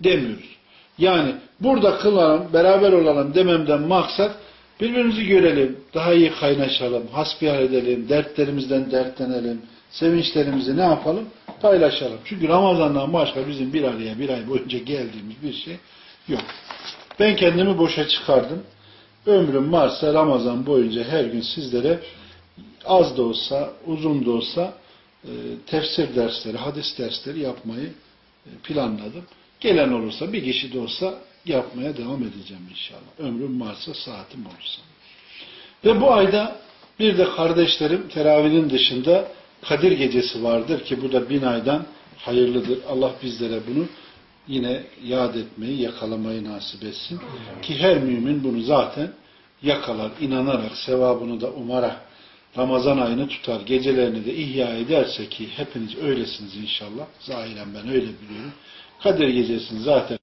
demiyoruz. Yani burada kılalım, beraber olalım dememden maksat birbirimizi görelim, daha iyi kaynaşalım, hasbihal edelim, dertlerimizden dertlenelim, sevinçlerimizi ne yapalım? Paylaşalım. Çünkü Ramazan'dan başka bizim bir araya bir ay boyunca geldiğimiz bir şey yok. Ben kendimi boşa çıkardım. Ömrüm varsa Ramazan boyunca her gün sizlere az da olsa, uzun da olsa e, tefsir dersleri, hadis dersleri yapmayı e, planladım. Gelen olursa, bir kişi de olsa yapmaya devam edeceğim inşallah. Ömrüm varsa, saatim olursa. Ve bu ayda bir de kardeşlerim teravihinin dışında Kadir gecesi vardır ki bu da bin aydan hayırlıdır. Allah bizlere bunu yine yad etmeyi, yakalamayı nasip etsin. Ki her mümin bunu zaten yakalar, inanarak, sevabını da umarak Ramazan ayını tutar, gecelerini de ihya ederse ki hepiniz öylesiniz inşallah. Zahiren ben öyle biliyorum. Kadir gecesini zaten